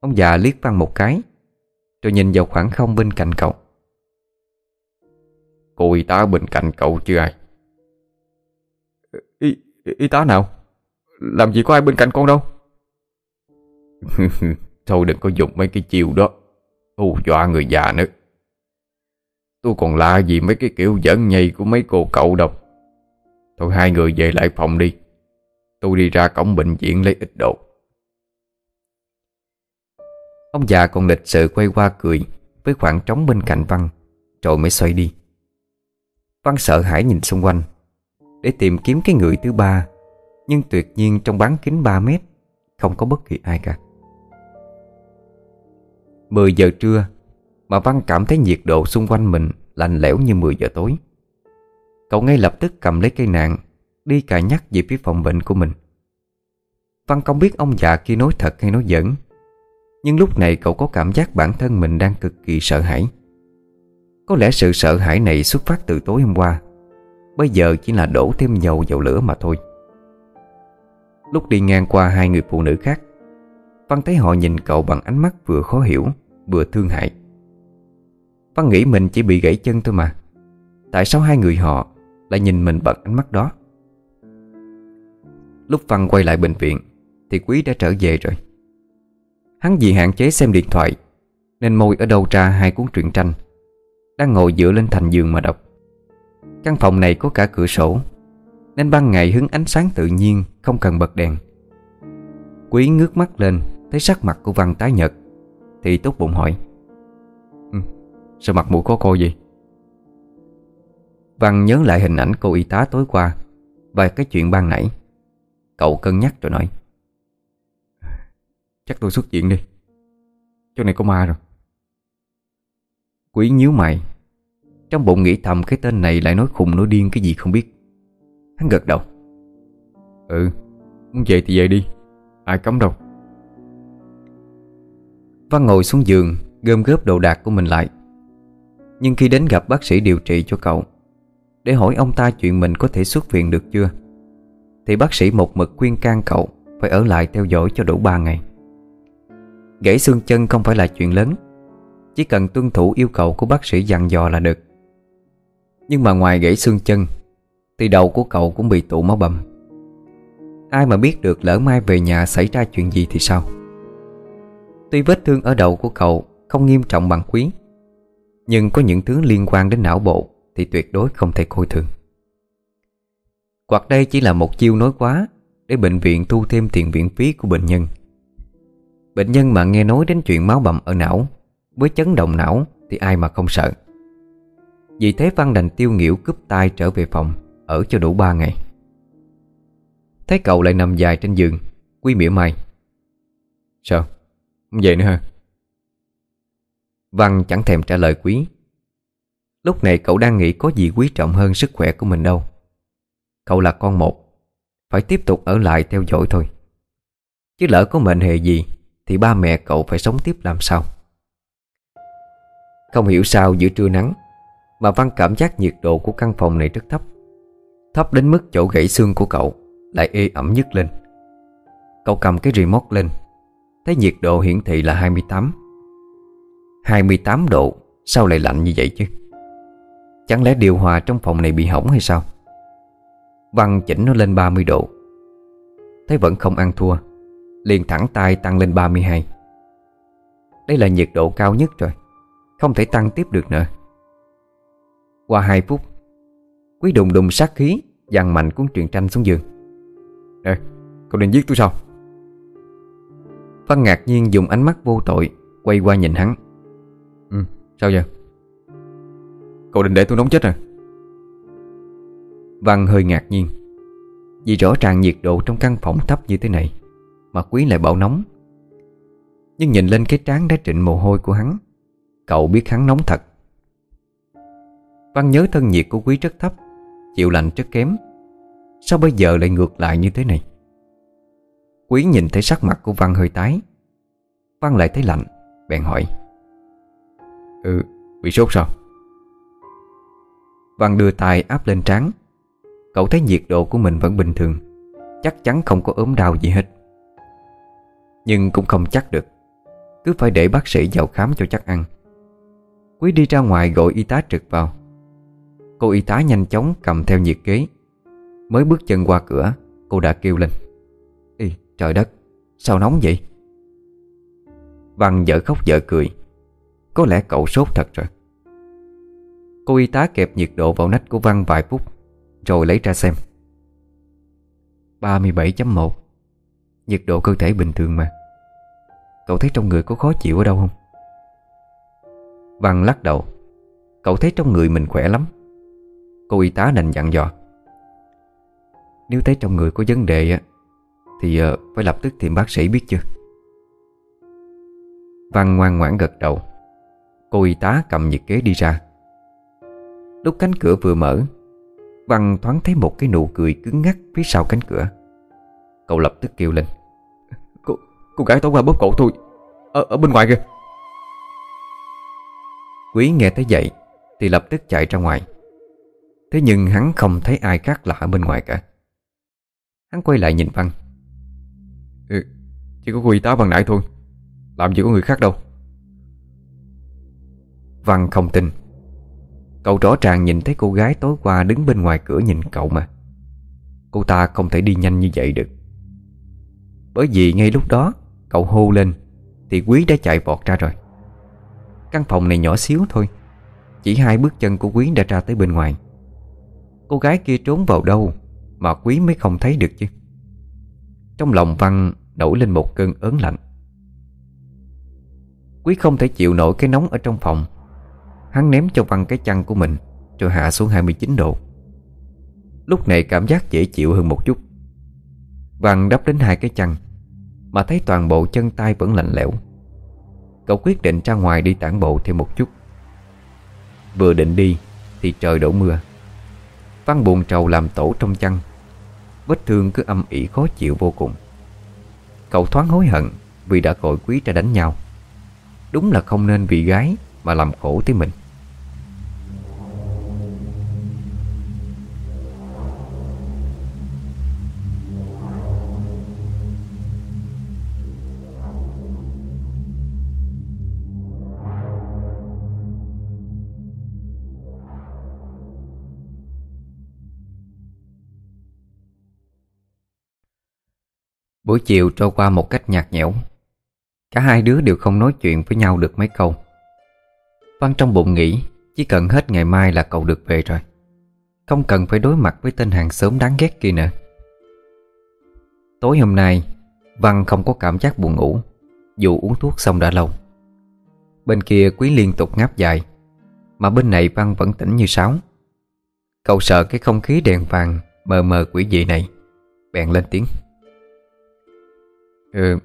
Ông già liếc Văn một cái Rồi nhìn vào khoảng không bên cạnh cậu. Cô y tá bên cạnh cậu chứ ai? Y, y tá nào? Làm gì có ai bên cạnh con đâu? (laughs) Thôi đừng có dùng mấy cái chiêu đó. Hù dọa người già nữa. Tôi còn lạ gì mấy cái kiểu dẫn nhây của mấy cô cậu đâu. Thôi hai người về lại phòng đi. Tôi đi ra cổng bệnh viện lấy ít đồ. Ông già còn lịch sự quay qua cười Với khoảng trống bên cạnh Văn, Rồi mới xoay đi. Văn sợ hãi nhìn xung quanh, Để tìm kiếm cái người thứ ba, Nhưng tuyệt nhiên trong bán kính 3 mét, Không có bất kỳ ai cả. 10 giờ trưa mà Văn cảm thấy nhiệt độ xung quanh mình Lạnh lẽo như 10 giờ tối. Cậu ngay lập tức cầm lấy cây nạn Đi cài nhắc về phía phòng bệnh của mình. Văn không biết ông già kia nói thật hay nói giỡn, Nhưng lúc này cậu có cảm giác bản thân mình đang cực kỳ sợ hãi. Có lẽ sự sợ hãi này xuất phát từ tối hôm qua, Bây giờ chỉ là đổ thêm dầu vào lửa mà thôi. Lúc đi ngang qua hai người phụ nữ khác, Văn thấy họ nhìn cậu bằng ánh mắt vừa khó hiểu, Vừa thương hại. Văn nghĩ mình chỉ bị gãy chân thôi mà. Tại sao hai người họ Lại nhìn mình bằng ánh mắt đó? Lúc Văn quay lại bệnh viện, Thì Quý đã trở về rồi. Hắn vì hạn chế xem điện thoại, Nên môi ở đâu ra hai cuốn truyện tranh, Đang ngồi dựa lên thành giường mà đọc. Căn phòng này có cả cửa sổ, Nên ban ngày hứng ánh sáng tự nhiên, Không cần bật đèn. Quý ngước mắt lên, Thấy sắc mặt của Văn tái nhợt, Thì tốt bụng hỏi. Sao mặt mũi có cô gì Văn nhớ lại hình ảnh cô y tá tối qua Và cái chuyện ban nãy. Cậu cân nhắc rồi nói, Chắc tôi xuất viện đi. Chỗ này có ma rồi. Quý nhíu mày. Trong bụng nghĩ thầm cái tên này lại nói khùng nói điên cái gì không biết. Hắn gật đầu. Ừ Muốn về thì về đi. Ai cấm đâu. Văn ngồi xuống giường, Gom góp đồ đạc của mình lại. Nhưng khi đến gặp bác sĩ điều trị cho cậu, Để hỏi ông ta chuyện mình có thể xuất viện được chưa, Thì bác sĩ một mực khuyên can cậu Phải ở lại theo dõi cho đủ 3 ngày. Gãy xương chân không phải là chuyện lớn, Chỉ cần tuân thủ yêu cầu của bác sĩ dặn dò là được. Nhưng mà ngoài gãy xương chân, Thì đầu của cậu cũng bị tụ máu bầm. Ai mà biết được lỡ mai về nhà xảy ra chuyện gì thì sao? Tuy vết thương ở đầu của cậu không nghiêm trọng bằng quý nhưng có những thứ liên quan đến não bộ Thì tuyệt đối không thể coi thường. Hoặc đây chỉ là một chiêu nói quá Để bệnh viện thu thêm tiền viện phí của bệnh nhân. Bệnh nhân mà nghe nói đến chuyện máu bầm ở não, Với chấn động não Thì ai mà không sợ. Vì thế Văn đành tiêu nghỉu cúp tay trở về phòng, Ở cho đủ 3 ngày. Thấy cậu lại nằm dài trên giường Quý mỉa mai. Sao? Không về nữa hả? Văn chẳng thèm trả lời quý. Lúc này cậu đang nghĩ có gì quý trọng hơn sức khỏe của mình đâu. Cậu là con một, Phải tiếp tục ở lại theo dõi thôi. Chứ lỡ có mệnh hệ gì, Thì ba mẹ cậu phải sống tiếp làm sao? Không hiểu sao giữa trưa nắng, Mà Văn cảm giác nhiệt độ của căn phòng này rất thấp. Thấp đến mức chỗ gãy xương của cậu Lại ê ẩm nhất lên. Cậu cầm cái remote lên, Thấy nhiệt độ hiển thị là 28 28 độ. Sao lại lạnh như vậy chứ? Chẳng lẽ điều hòa trong phòng này bị hỏng hay sao? Văn chỉnh nó lên 30 độ. Thấy vẫn không ăn thua Liền thẳng tay tăng lên 32 Đây là nhiệt độ cao nhất rồi Không thể tăng tiếp được nữa. Qua 2 phút Quý đùng đùng sát khí Dằn mạnh cuốn truyện tranh xuống giường. Ê, cậu định giết tôi sao? Văn ngạc nhiên dùng ánh mắt vô tội Quay qua nhìn hắn. Ừ, sao vậy? Cậu định để tôi nóng chết à? Văn hơi ngạc nhiên. Vì rõ ràng nhiệt độ trong căn phòng thấp như thế này Mà Quý lại bảo nóng. Nhưng nhìn lên cái trán đã trịnh mồ hôi của hắn Cậu biết hắn nóng thật. Văn nhớ thân nhiệt của Quý rất thấp Chịu lạnh rất kém. Sao bây giờ lại ngược lại như thế này? Quý nhìn thấy sắc mặt của Văn hơi tái. Văn lại thấy lạnh Bèn hỏi. Ừ, bị sốt sao? Văn đưa tay áp lên trán. Cậu thấy nhiệt độ của mình vẫn bình thường. Chắc chắn không có ốm đau gì hết. Nhưng cũng không chắc được. Cứ phải để bác sĩ vào khám cho chắc ăn. Quý đi ra ngoài gọi y tá trực vào. Cô y tá nhanh chóng cầm theo nhiệt kế. Mới bước chân qua cửa Cô đã kêu lên. Ê trời đất Sao nóng vậy? Văn dở khóc dở cười. Có lẽ cậu sốt thật rồi. Cô y tá kẹp nhiệt độ vào nách của Văn vài phút, Rồi lấy ra xem. 37.1 Nhiệt độ cơ thể bình thường mà. Cậu thấy trong người có khó chịu ở đâu không? Văn lắc đầu. Cậu thấy trong người mình khỏe lắm. Cô y tá đành dặn dò. Nếu thấy trong người có vấn đề á, Thì ờ, phải lập tức tìm bác sĩ biết chưa? Văn ngoan ngoãn gật đầu. Cô y tá cầm nhiệt kế đi ra. Lúc cánh cửa vừa mở Văn thoáng thấy một cái nụ cười cứng ngắc phía sau cánh cửa. Cậu lập tức kêu lên. Cô, cô gái tối qua bóp cổ tôi. Ở, ở bên ngoài kìa. Quý nghe thấy vậy Thì lập tức chạy ra ngoài. Thế nhưng hắn không thấy ai khác lạ ở bên ngoài cả. Hắn quay lại nhìn Văn. Ừ, Chỉ có cô y tá bằng nãy thôi. Làm gì có người khác đâu Văn không tin. Cậu rõ ràng nhìn thấy cô gái tối qua đứng bên ngoài cửa nhìn cậu mà. Cô ta không thể đi nhanh như vậy được. Bởi vì ngay lúc đó, Cậu hô lên Thì Quý đã chạy vọt ra rồi. Căn phòng này nhỏ xíu thôi. Chỉ hai bước chân của Quý đã ra tới bên ngoài. Cô gái kia trốn vào đâu Mà Quý mới không thấy được chứ? Trong lòng Văn nổi lên một cơn ớn lạnh. Quý không thể chịu nổi cái nóng ở trong phòng. Hắn ném cho Văn cái chăn của mình Rồi hạ xuống 29 độ. Lúc này cảm giác dễ chịu hơn một chút. Văn đắp đến hai cái chăn, Mà thấy toàn bộ chân tay vẫn lạnh lẽo. Cậu quyết định ra ngoài đi tản bộ thêm một chút. Vừa định đi, Thì trời đổ mưa. Văn buồn trầu làm tổ trong chăn. Vết thương cứ âm ỉ khó chịu vô cùng. Cậu thoáng hối hận Vì đã gọi quý ra đánh nhau. Đúng là không nên vì gái Mà làm khổ tới mình. Buổi chiều trôi qua một cách nhạt nhẽo. Cả hai đứa đều không nói chuyện với nhau được mấy câu. Văn trong bụng nghĩ, Chỉ cần hết ngày mai là cậu được về rồi. Không cần phải đối mặt với tên hàng xóm đáng ghét kia nữa. Tối hôm nay, Văn không có cảm giác buồn ngủ, Dù uống thuốc xong đã lâu. Bên kia Quý liên tục ngáp dài, Mà bên này Văn vẫn tỉnh như sáo. Cậu sợ cái không khí đèn vàng Mờ mờ quỷ dị này, Bèn lên tiếng. Ừ,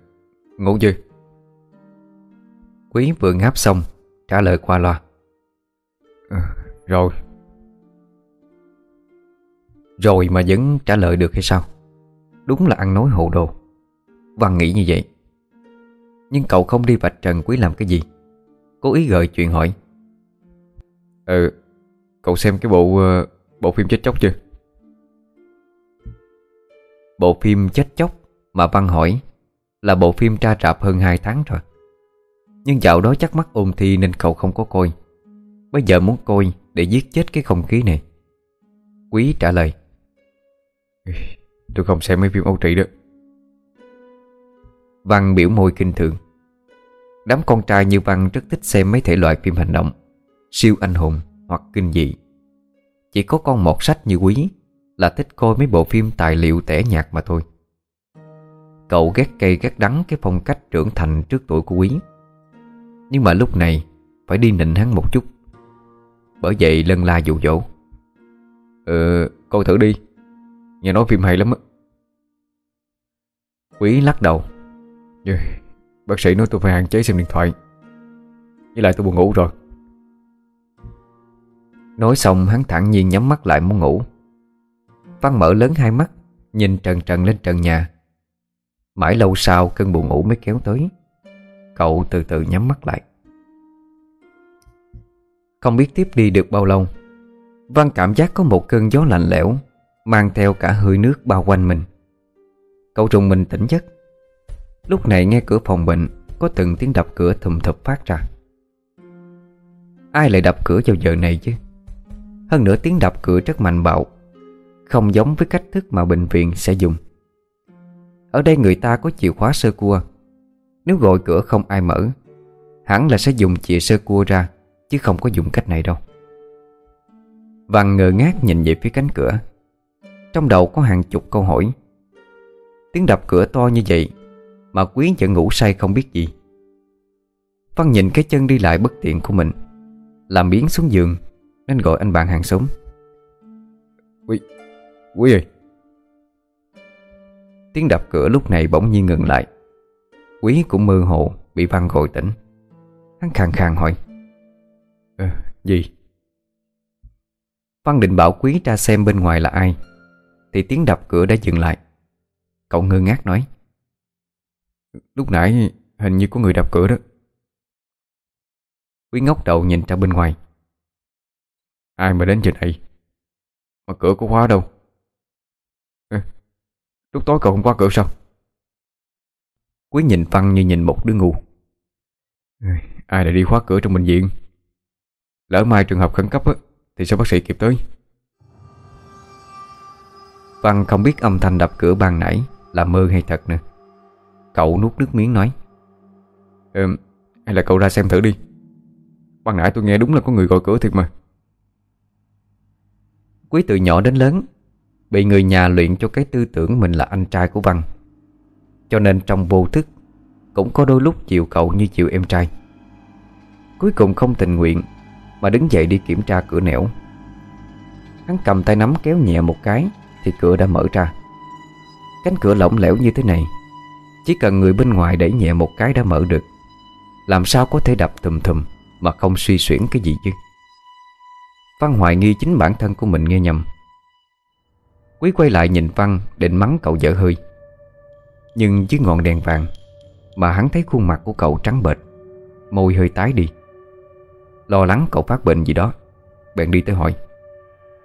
ngủ chưa? Quý vừa ngáp xong Trả lời qua loa. Ừ, Rồi. Rồi mà vẫn trả lời được hay sao? Đúng là ăn nói hồ đồ. Văn nghĩ như vậy. Nhưng cậu không đi vạch trần Quý làm cái gì. Cố ý gợi chuyện hỏi. Ừ Cậu xem cái bộ ờ, bộ phim chết chóc chưa? Bộ phim chết chóc Mà Văn hỏi. Là bộ phim tra rạp hơn 2 tháng rồi. Nhưng dạo đó chắc mắt ôn thi Nên cậu không có coi. Bây giờ muốn coi để giết chết cái không khí này. Quý trả lời. Tôi không xem mấy phim Âu Trị đó. Văn biểu môi kinh thường. Đám con trai như Văn rất thích xem mấy thể loại phim hành động Siêu anh hùng hoặc kinh dị. Chỉ có con một sách như quý Là thích coi mấy bộ phim tài liệu tẻ nhạt mà thôi Cậu ghét cây ghét đắng cái phong cách trưởng thành trước tuổi của quý. Nhưng mà lúc này Phải đi nịnh hắn một chút. Bởi vậy lân la dụ dỗ. Ờ, coi thử đi. Nghe nói phim hay lắm á. Quý lắc đầu. Yeah. Bác sĩ nói tôi phải hạn chế xem điện thoại. Với lại tôi buồn ngủ rồi. Nói xong hắn thẳng nhiên nhắm mắt lại muốn ngủ. Văn mở lớn hai mắt Nhìn trần trần lên trần nhà. Mãi lâu sau cơn buồn ngủ mới kéo tới. Cậu từ từ nhắm mắt lại. Không biết tiếp đi được bao lâu, Văn cảm giác có một cơn gió lạnh lẽo Mang theo cả hơi nước bao quanh mình. Cậu trùng mình tỉnh giấc. Lúc này nghe cửa phòng bệnh Có từng tiếng đập cửa thùm thụp phát ra. Ai lại đập cửa vào giờ này chứ? Hơn nữa tiếng đập cửa rất mạnh bạo, Không giống với cách thức mà bệnh viện sẽ dùng. Ở đây người ta có chìa khóa sơ cua. Nếu gọi cửa không ai mở Hẳn là sẽ dùng chìa sơ cua ra Chứ không có dùng cách này đâu. Văn ngơ ngác nhìn về phía cánh cửa. Trong đầu có hàng chục câu hỏi. Tiếng đập cửa to như vậy Mà Quý vẫn ngủ say không biết gì. Văn nhìn cái chân đi lại bất tiện của mình Làm biến xuống giường Nên gọi anh bạn hàng xóm. Quý, Quý ơi Tiếng đập cửa lúc này bỗng nhiên ngừng lại. Quý cũng mơ hồ Bị Văn gọi tỉnh. Hắn khàn khàn hỏi à, Gì? Văn định bảo Quý ra xem bên ngoài là ai. Thì tiếng đập cửa đã dừng lại. Cậu ngơ ngác nói Lúc nãy hình như có người đập cửa đó. Quý ngóc đầu nhìn ra bên ngoài. Ai mà đến giờ này? Mà cửa có khóa đâu Lúc tối cậu không khóa cửa sao? Quý nhìn Văn như nhìn một đứa ngu. Ai lại đi khóa cửa trong bệnh viện? Lỡ mai trường hợp khẩn cấp á Thì sao bác sĩ kịp tới? Văn không biết âm thanh đập cửa ban nãy Là mơ hay thật nữa. Cậu nuốt nước miếng nói. Ừ, Hay là cậu ra xem thử đi. Ban nãy tôi nghe đúng là có người gọi cửa thiệt mà. Quý từ nhỏ đến lớn Bị người nhà luyện cho cái tư tưởng mình là anh trai của Văn. Cho nên trong vô thức, Cũng có đôi lúc chịu cậu như chịu em trai. Cuối cùng không tình nguyện, Mà đứng dậy đi kiểm tra cửa nẻo. Hắn cầm tay nắm kéo nhẹ một cái, Thì cửa đã mở ra. Cánh cửa lỏng lẻo như thế này, Chỉ cần người bên ngoài đẩy nhẹ một cái đã mở được. Làm sao có thể đập thùm thùm Mà không suy xuyển cái gì chứ? Văn hoài nghi chính bản thân của mình nghe nhầm. Quý quay lại nhìn Văn Định mắng cậu dở hơi. Nhưng dưới ngọn đèn vàng Mà hắn thấy khuôn mặt của cậu trắng bệch Môi hơi tái đi. Lo lắng cậu phát bệnh gì đó Bèn đi tới hỏi.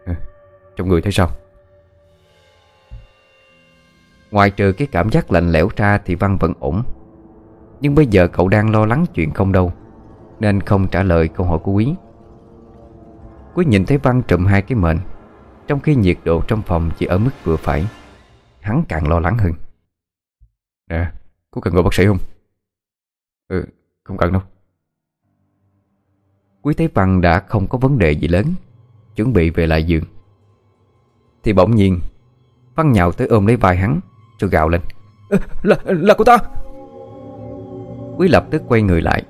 À, Trong người thấy sao? Ngoài trừ cái cảm giác lạnh lẽo ra Thì Văn vẫn ổn. Nhưng bây giờ cậu đang lo lắng chuyện không đâu Nên không trả lời câu hỏi của Quý. Quý nhìn thấy Văn trùm hai cái mệnh trong khi nhiệt độ trong phòng chỉ ở mức vừa phải Hắn càng lo lắng hơn. Nè, có cần gọi bác sĩ không? Ừ không cần đâu. Quý thấy Văn đã không có vấn đề gì lớn Chuẩn bị về lại giường. Thì bỗng nhiên Văn nhào tới ôm lấy vai hắn Rồi gào lên. Là, là cô ta? Quý lập tức quay người lại.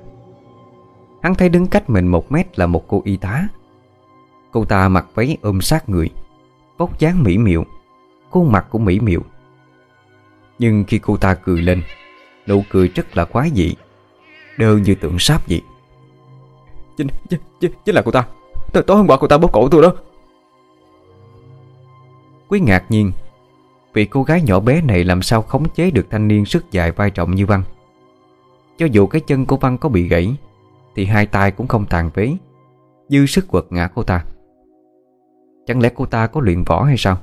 Hắn thấy đứng cách mình một mét là một cô y tá. Cô ta mặc váy ôm sát người Vóc dáng mỹ miều. Khuôn mặt cũng mỹ miều. Nhưng khi cô ta cười lên Nụ cười rất là quái dị Đơn như tượng sáp vậy. Chính, chính, chính, chính là cô ta. Tối, tối hôm qua cô ta bóp cổ tôi đó. Quý ngạc nhiên Vì cô gái nhỏ bé này làm sao khống chế được thanh niên sức dài vai trọng như Văn. Cho dù cái chân của Văn có bị gãy Thì hai tay cũng không tàn phế Dư sức quật ngã cô ta Chẳng lẽ cô ta có luyện võ hay sao?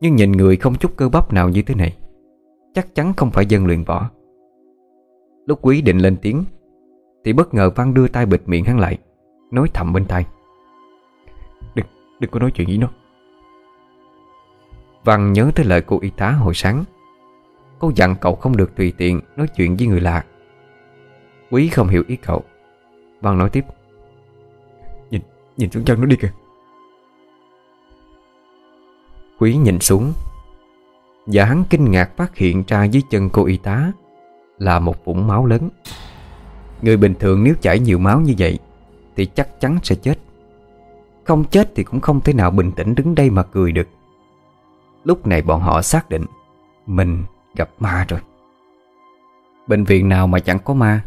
Nhưng nhìn người không chút cơ bắp nào như thế này Chắc chắn không phải dân luyện võ. Lúc quý định lên tiếng Thì bất ngờ Văn đưa tay bịt miệng hắn lại Nói thầm bên tai. Đừng, đừng có nói chuyện với nó. Văn nhớ tới lời cô y tá hồi sáng. Cô dặn cậu không được tùy tiện Nói chuyện với người lạ. Quý không hiểu ý cậu. Văn nói tiếp. Nhìn, nhìn xuống chân nó đi kìa. Quý nhìn xuống. Và hắn kinh ngạc phát hiện ra dưới chân cô y tá Là một vũng máu lớn. Người bình thường nếu chảy nhiều máu như vậy Thì chắc chắn sẽ chết. Không chết thì cũng không thể nào bình tĩnh đứng đây mà cười được. Lúc này bọn họ xác định Mình gặp ma rồi. Bệnh viện nào mà chẳng có ma?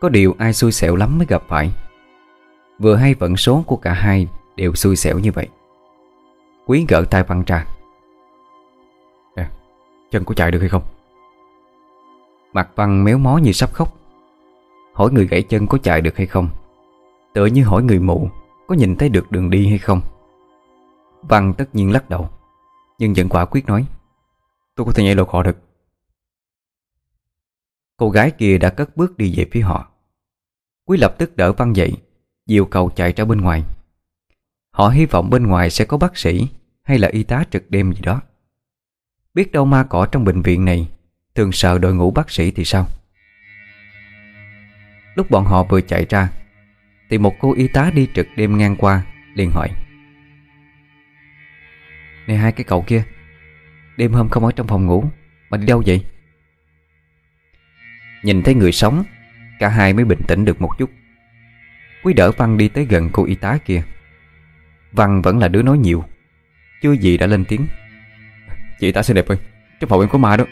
Có điều ai xui xẻo lắm mới gặp phải. Vừa hay vận số của cả hai Đều xui xẻo như vậy. Quý gỡ tay văn ra. Nè, Chân có chạy được hay không? Mặt văn méo mó như sắp khóc. Hỏi người gãy chân có chạy được hay không? Tựa như hỏi người mụ, Có nhìn thấy được đường đi hay không? Văn tất nhiên lắc đầu, Nhưng vẫn quả quyết nói, Tôi có thể nhảy lột họ được. Cô gái kia đã cất bước đi về phía họ. Quý lập tức đỡ Văn dậy Diều cầu chạy ra bên ngoài. Họ hy vọng bên ngoài sẽ có bác sĩ Hay là y tá trực đêm gì đó. Biết đâu ma cỏ trong bệnh viện này Thường sợ đội ngũ bác sĩ thì sao? Lúc bọn họ vừa chạy ra, Thì một cô y tá đi trực đêm ngang qua liền hỏi. Nè hai cái cậu kia, Đêm hôm không ở trong phòng ngủ, Mà đi đâu vậy? Nhìn thấy người sống, Cả hai mới bình tĩnh được một chút. Quý đỡ Văn đi tới gần cô y tá kia. Văn vẫn là đứa nói nhiều. Chưa gì đã lên tiếng. Chị ta xinh đẹp ơi Trong phòng em có ma đó.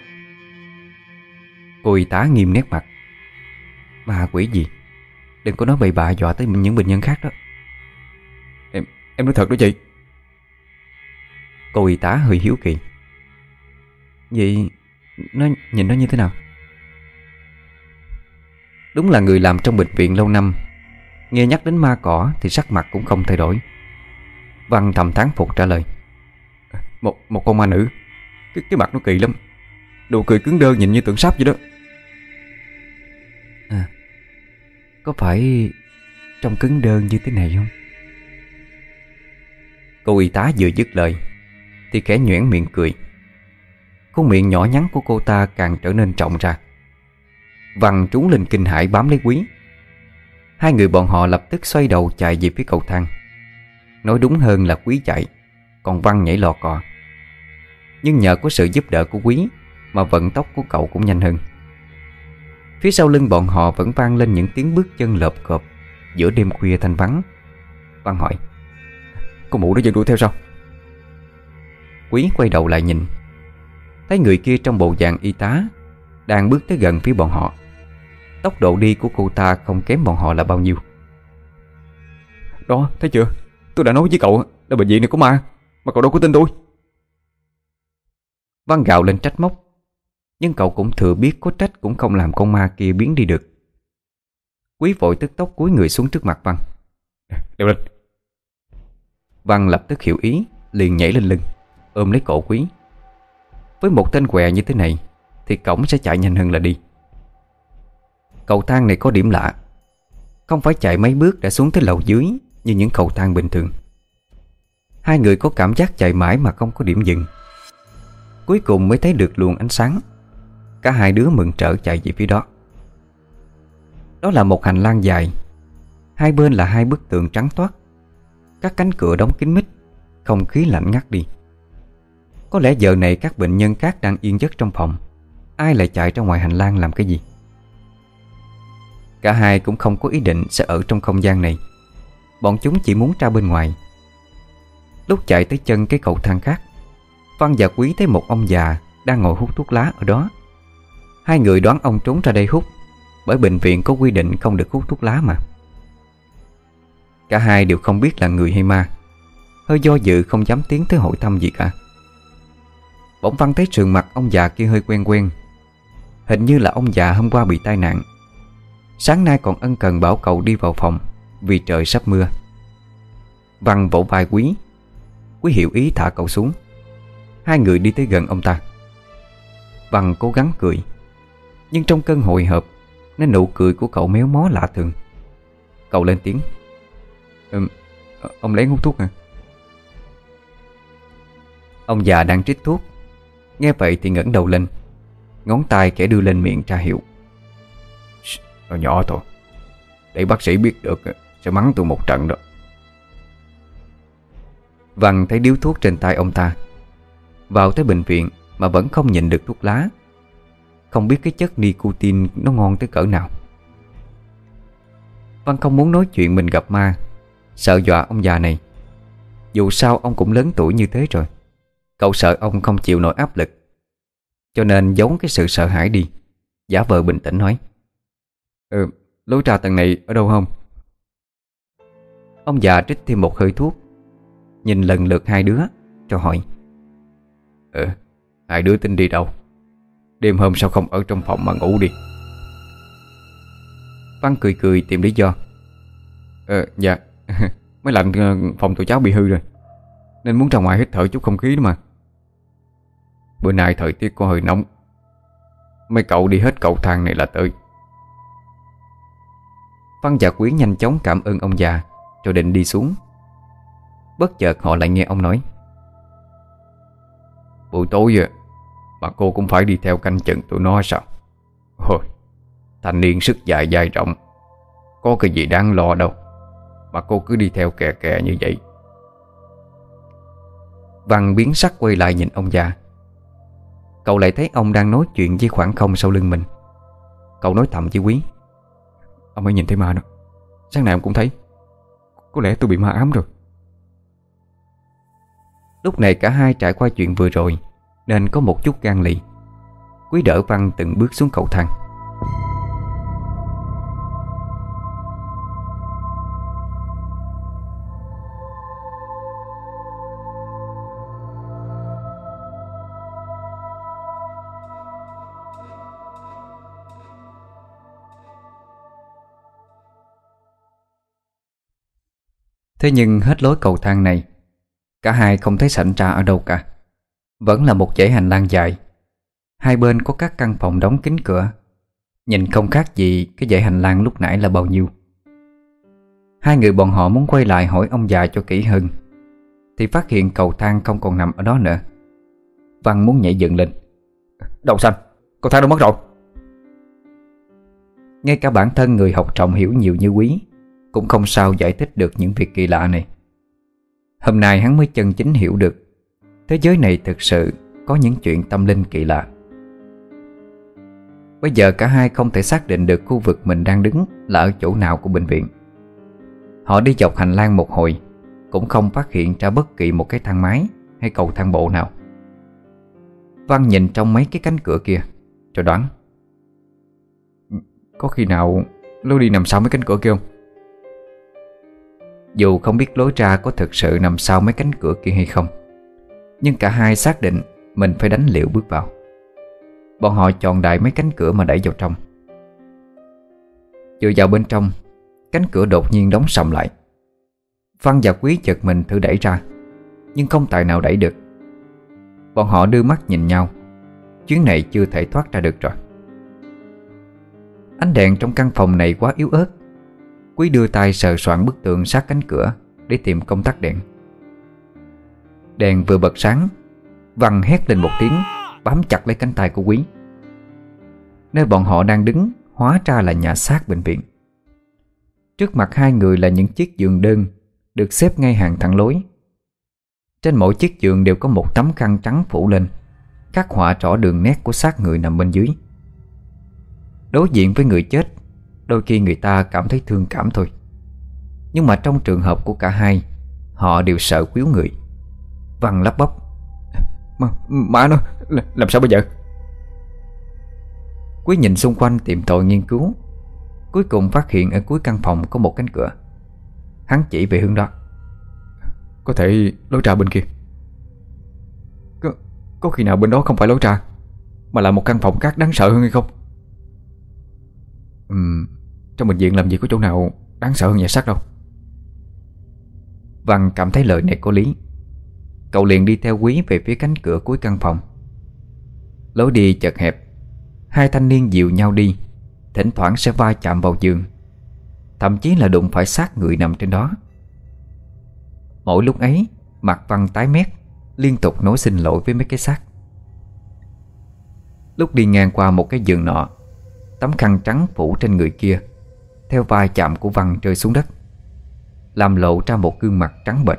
Cô y tá nghiêm nét mặt. Ma quỷ gì? Đừng có nói bậy bạ dọa tới những bệnh nhân khác đó. Em em nói thật đó chị. Cô y tá hơi hiếu kỳ. Vậy Nó nhìn nó như thế nào? Đúng là người làm trong bệnh viện lâu năm. Nghe nhắc đến ma cỏ Thì sắc mặt cũng không thay đổi Văn thầm thán phục trả lời. Một một con ma nữ. Cái cái mặt nó kỳ lắm. Đồ cười cứng đơ nhìn như tượng sáp vậy đó. À Có phải Trong cứng đơn như thế này không? Cô y tá vừa dứt lời Thì kẻ nhoẻn miệng cười. Khuôn miệng nhỏ nhắn của cô ta càng trở nên trọng ra. Văn trú lên kinh hải bám lấy quý. Hai người bọn họ lập tức xoay đầu chạy về phía cầu thang Nói đúng hơn là quý chạy. Còn Văn nhảy lò cò. Nhưng nhờ có sự giúp đỡ của quý, Mà vận tốc của cậu cũng nhanh hơn. Phía sau lưng bọn họ vẫn vang lên những tiếng bước chân lợp cộp Giữa đêm khuya thanh vắng. Văn hỏi Con mụ đó vẫn đuổi theo sao? Quý quay đầu lại nhìn. Thấy người kia trong bộ dạng y tá, Đang bước tới gần phía bọn họ. Tốc độ đi của cô ta không kém bọn họ là bao nhiêu. Đó, thấy chưa? Tôi đã nói với cậu là bệnh viện này có ma, Mà cậu đâu có tin tôi. Văn gạo lên trách móc, Nhưng cậu cũng thừa biết có trách cũng không làm con ma kia biến đi được. Quý vội tức tốc cúi người xuống trước mặt Văn. Đeo lên. Văn lập tức hiểu ý, Liền nhảy lên lưng, Ôm lấy cổ quý. Với một tên què như thế này, Thì cổng sẽ chạy nhanh hơn là đi. Cầu thang này có điểm lạ, Không phải chạy mấy bước đã xuống tới lầu dưới như những cầu thang bình thường. Hai người có cảm giác chạy mãi mà không có điểm dừng. Cuối cùng mới thấy được luồng ánh sáng. Cả hai đứa mừng trở chạy về phía đó. Đó là một hành lang dài. Hai bên là hai bức tường trắng toát. Các cánh cửa đóng kín mít, Không khí lạnh ngắt đi. Có lẽ giờ này các bệnh nhân khác đang yên giấc trong phòng. Ai lại chạy ra ngoài hành lang làm cái gì? Cả hai cũng không có ý định sẽ ở trong không gian này. Bọn chúng chỉ muốn ra bên ngoài. Lúc chạy tới chân cái cầu thang khác, Văn và Quý thấy một ông già Đang ngồi hút thuốc lá ở đó. Hai người đoán ông trốn ra đây hút, Bởi bệnh viện có quy định không được hút thuốc lá mà. Cả hai đều không biết là người hay ma, Hơi do dự không dám tiến tới hội thăm gì cả. Bỗng Văn thấy trường mặt ông già kia hơi quen quen, Hình như là ông già hôm qua bị tai nạn. Sáng nay còn ân cần bảo cậu đi vào phòng. Vì trời sắp mưa. Văn vỗ vai quý. Quý hiểu ý thả cậu xuống. Hai người đi tới gần ông ta. Văn cố gắng cười. Nhưng trong cơn hồi hộp Nên nụ cười của cậu méo mó lạ thường. Cậu lên tiếng. Ừ, Ông lấy hút thuốc à? Ông già đang trích thuốc. Nghe vậy thì ngẩng đầu lên. Ngón tay kẻ đưa lên miệng tra hiệu. Nó nhỏ thôi. Để bác sĩ biết được ờ, sẽ mắng tôi một trận đó. Văn thấy điếu thuốc trên tay ông ta Vào tới bệnh viện Mà vẫn không nhìn được thuốc lá. Không biết cái chất nicotine Nó ngon tới cỡ nào. Văn không muốn nói chuyện mình gặp ma Sợ dọa ông già này. Dù sao ông cũng lớn tuổi như thế rồi Cậu sợ ông không chịu nổi áp lực. Cho nên giấu cái sự sợ hãi đi. Giả vờ bình tĩnh nói Ừ, lối trà tầng này ở đâu không? Ông già trích thêm một hơi thuốc. Nhìn lần lượt hai đứa Cho hỏi. Ừ, hai đứa tính đi đâu? Đêm hôm sao không ở trong phòng mà ngủ đi? Văn cười cười tìm lý do. Ờ, dạ. (laughs) Máy lạnh ờ, phòng tụi cháu bị hư rồi Nên muốn ra ngoài hít thở chút không khí đó mà. Bữa nay thời tiết có hơi nóng. Mấy cậu đi hết cầu thang này là tới. Văn và Quý nhanh chóng cảm ơn ông già cho định đi xuống. Bất chợt họ lại nghe ông nói. Buổi tối à Mà cô cũng phải đi theo canh chừng tụi nó sao? Thôi Thanh niên sức dài dài rộng, Có cái gì đáng lo đâu. Mà cô cứ đi theo kè kè như vậy. Văn biến sắc quay lại nhìn ông già. Cậu lại thấy ông đang nói chuyện với khoảng không sau lưng mình. Cậu nói thầm với Quý. Ông ấy nhìn thấy ma đó Sáng nay ông cũng thấy. Có lẽ tôi bị ma ám rồi. Lúc này cả hai trải qua chuyện vừa rồi, Nên có một chút gan lì. Quý đỡ Văn từng bước xuống cầu thang. Thế nhưng hết lối cầu thang này Cả hai không thấy sảnh ra ở đâu cả. Vẫn là một dãy hành lang dài. Hai bên có các căn phòng đóng kín cửa. Nhìn không khác gì Cái dãy hành lang lúc nãy là bao nhiêu. Hai người bọn họ muốn quay lại hỏi ông già cho kỹ hơn Thì phát hiện cầu thang không còn nằm ở đó nữa. Văn muốn nhảy dựng lên. Đầu xanh, cầu thang đâu mất rồi? Ngay cả bản thân người học trọng hiểu nhiều như quý cũng không sao giải thích được những việc kỳ lạ này. Hôm nay hắn mới chân chính hiểu được, Thế giới này thực sự có những chuyện tâm linh kỳ lạ. Bây giờ cả hai không thể xác định được khu vực mình đang đứng là ở chỗ nào của bệnh viện. Họ đi dọc hành lang một hồi, Cũng không phát hiện ra bất kỳ một cái thang máy hay cầu thang bộ nào. Văn nhìn trong mấy cái cánh cửa kia, Rồi đoán Có khi nào lối đi nằm sau mấy cánh cửa kia không? Dù không biết lối ra có thực sự nằm sau mấy cánh cửa kia hay không, Nhưng cả hai xác định Mình phải đánh liều bước vào. Bọn họ chọn đại mấy cánh cửa mà đẩy vào trong. Vừa vào bên trong, Cánh cửa đột nhiên đóng sầm lại. Văn và Quý chợt mình thử đẩy ra, Nhưng không tài nào đẩy được. Bọn họ đưa mắt nhìn nhau, Chuyến này chưa thể thoát ra được rồi. Ánh đèn trong căn phòng này quá yếu ớt Quý đưa tay sờ soạn bức tường sát cánh cửa Để tìm công tắc đèn. Đèn vừa bật sáng Văn hét lên một tiếng, Bám chặt lấy cánh tay của Quý. Nơi bọn họ đang đứng Hóa ra là nhà xác bệnh viện. Trước mặt hai người là những chiếc giường đơn Được xếp ngay hàng thẳng lối. Trên mỗi chiếc giường đều có một tấm khăn trắng phủ lên, Khắc họa rõ đường nét của xác người nằm bên dưới. Đối diện với người chết Đôi khi người ta cảm thấy thương cảm thôi. Nhưng mà trong trường hợp của cả hai Họ đều sợ quýu người. Văn lắp bắp. Mà, mà nó, làm sao bây giờ? Quý nhìn xung quanh tìm tội nghiên cứu. Cuối cùng phát hiện ở cuối căn phòng có một cánh cửa. Hắn chỉ về hướng đó. Có thể lối ra bên kia. Có, có khi nào bên đó không phải lối ra Mà là một căn phòng khác đáng sợ hơn hay không? Ừm trong bệnh viện làm gì có chỗ nào đáng sợ hơn nhà xác đâu? Văn cảm thấy lời này có lý. Cậu liền đi theo quý về phía cánh cửa cuối căn phòng. Lối đi chật hẹp. Hai thanh niên dịu nhau đi. Thỉnh thoảng sẽ va chạm vào giường. Thậm chí là đụng phải xác người nằm trên đó. Mỗi lúc ấy, Mặt Văn tái mét, Liên tục nói xin lỗi với mấy cái xác. Lúc đi ngang qua một cái giường nọ, Tấm khăn trắng phủ trên người kia theo vai chạm của Văn rơi xuống đất, Làm lộ ra một gương mặt trắng bệch.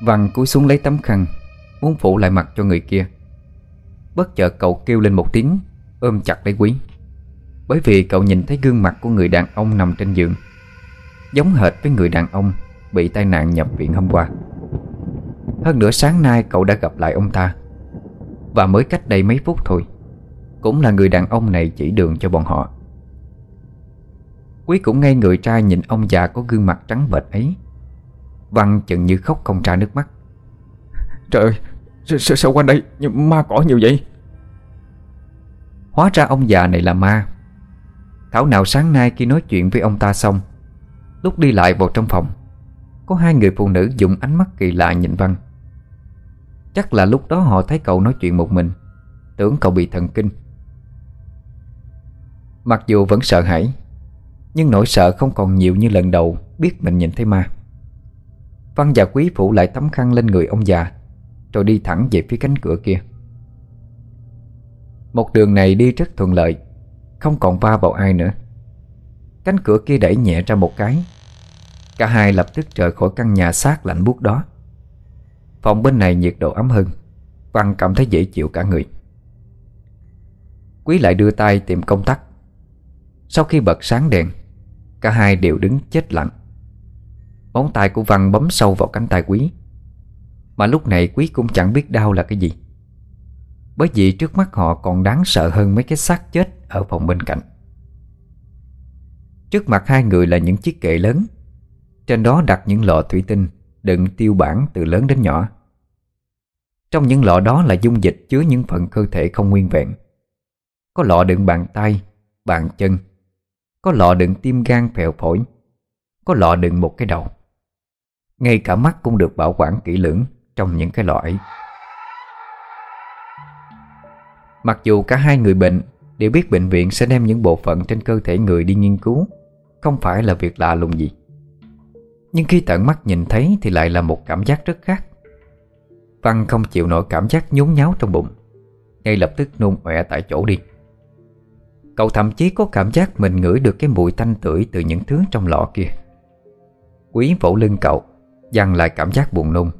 Văn cúi xuống lấy tấm khăn, Muốn phủ lại mặt cho người kia. Bất chợt cậu kêu lên một tiếng, Ôm chặt lấy quý. Bởi vì cậu nhìn thấy gương mặt của người đàn ông nằm trên giường, Giống hệt với người đàn ông Bị tai nạn nhập viện hôm qua. Hơn nửa sáng nay cậu đã gặp lại ông ta, Và mới cách đây mấy phút thôi, Cũng là người đàn ông này chỉ đường cho bọn họ. Quý cũng ngay người trai nhìn ông già có gương mặt trắng bệch ấy. Văn chừng như khóc không ra nước mắt. Trời ơi Sao, sao quanh đây ma cỏ nhiều vậy? Hóa ra ông già này là ma. Thảo nào sáng nay khi nói chuyện với ông ta xong Lúc đi lại vào trong phòng Có hai người phụ nữ dùng ánh mắt kỳ lạ nhìn Văn. Chắc là lúc đó họ thấy cậu nói chuyện một mình Tưởng cậu bị thần kinh. Mặc dù vẫn sợ hãi nhưng nỗi sợ không còn nhiều như lần đầu Biết mình nhìn thấy ma. Văn và Quý phủ lại tấm khăn lên người ông già, Rồi đi thẳng về phía cánh cửa kia. Một đường này đi rất thuận lợi, Không còn va vào ai nữa. Cánh cửa kia đẩy nhẹ ra một cái. Cả hai lập tức rời khỏi căn nhà sát lạnh buốt đó. Phòng bên này nhiệt độ ấm hơn, Văn cảm thấy dễ chịu cả người. Quý lại đưa tay tìm công tắc. Sau khi bật sáng đèn Cả hai đều đứng chết lặng. Móng tay của Văn bấm sâu vào cánh tay Quý. Mà lúc này Quý cũng chẳng biết đau là cái gì. Bởi vì trước mắt họ còn đáng sợ hơn mấy cái xác chết ở phòng bên cạnh. Trước mặt hai người là những chiếc kệ lớn. Trên đó đặt những lọ thủy tinh Đựng tiêu bản từ lớn đến nhỏ. Trong những lọ đó là dung dịch chứa những phần cơ thể không nguyên vẹn. Có lọ đựng bàn tay, bàn chân có lọ đựng tim gan phèo phổi. Có lọ đựng một cái đầu. Ngay cả mắt cũng được bảo quản kỹ lưỡng Trong những cái lọ ấy. Mặc dù cả hai người bệnh Đều biết bệnh viện sẽ đem những bộ phận Trên cơ thể người đi nghiên cứu, Không phải là việc lạ lùng gì. Nhưng khi tận mắt nhìn thấy Thì lại là một cảm giác rất khác. Văn không chịu nổi cảm giác nhốn nháo trong bụng, Ngay lập tức nôn ọe tại chỗ đi. Cậu thậm chí có cảm giác mình ngửi được cái mùi tanh tưởi từ những thứ trong lọ kia. Quý vỗ lưng cậu Dằn lại cảm giác buồn nôn,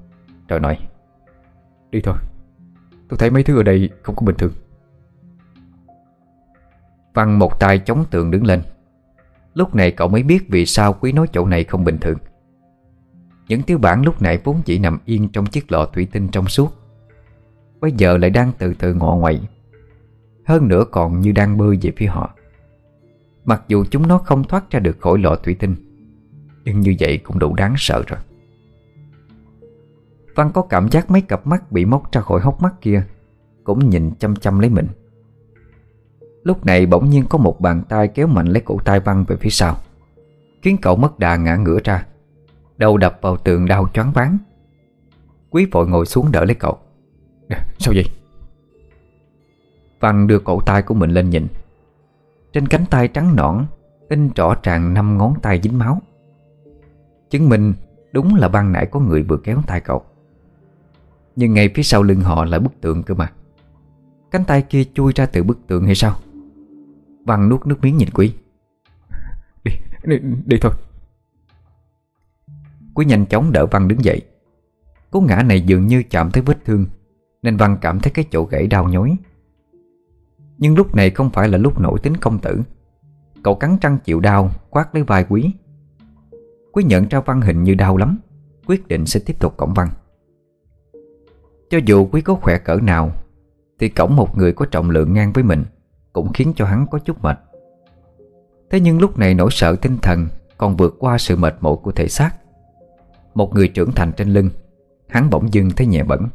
Rồi nói, Đi thôi, Tôi thấy mấy thứ ở đây không có bình thường. Văn một tay chống tượng đứng lên. Lúc này cậu mới biết vì sao quý nói chỗ này không bình thường. Những tiêu bản lúc nãy vốn chỉ nằm yên trong chiếc lọ thủy tinh trong suốt, Bây giờ lại đang từ từ ngọ ngoại hơn nữa còn như đang bơi về phía họ. Mặc dù chúng nó không thoát ra được khỏi lọ thủy tinh, Nhưng như vậy cũng đủ đáng sợ rồi. Văn có cảm giác mấy cặp mắt bị móc ra khỏi hốc mắt kia, Cũng nhìn chăm chăm lấy mình. Lúc này bỗng nhiên có một bàn tay kéo mạnh lấy cổ tay Văn về phía sau, Khiến cậu mất đà ngã ngửa ra, Đầu đập vào tường đau choáng váng. Quý vội ngồi xuống đỡ lấy cậu. Sao vậy? Văn đưa cổ tay của mình lên nhìn. Trên cánh tay trắng nõn In rõ ràng năm ngón tay dính máu. Chứng minh đúng là ban nãy có người vừa kéo tay cậu. Nhưng ngay phía sau lưng họ là bức tượng cơ mà. Cánh tay kia chui ra từ bức tượng hay sao? Văn nuốt nước miếng nhìn Quý. Đi, Đi, đi thôi. Quý nhanh chóng đỡ Văn đứng dậy. Cú ngã này dường như chạm tới vết thương Nên Văn cảm thấy cái chỗ gãy đau nhói nhưng lúc này không phải là lúc nổi tính công tử. Cậu cắn răng chịu đau Quát lấy vai quý. Quý nhận ra Văn hình như đau lắm, Quyết định sẽ tiếp tục cổng Văn. Cho dù quý có khỏe cỡ nào, Thì cổng một người có trọng lượng ngang với mình Cũng khiến cho hắn có chút mệt. Thế nhưng lúc này nỗi sợ tinh thần Còn vượt qua sự mệt mỏi của thể xác. Một người trưởng thành trên lưng, Hắn bỗng dưng thấy nhẹ bẩn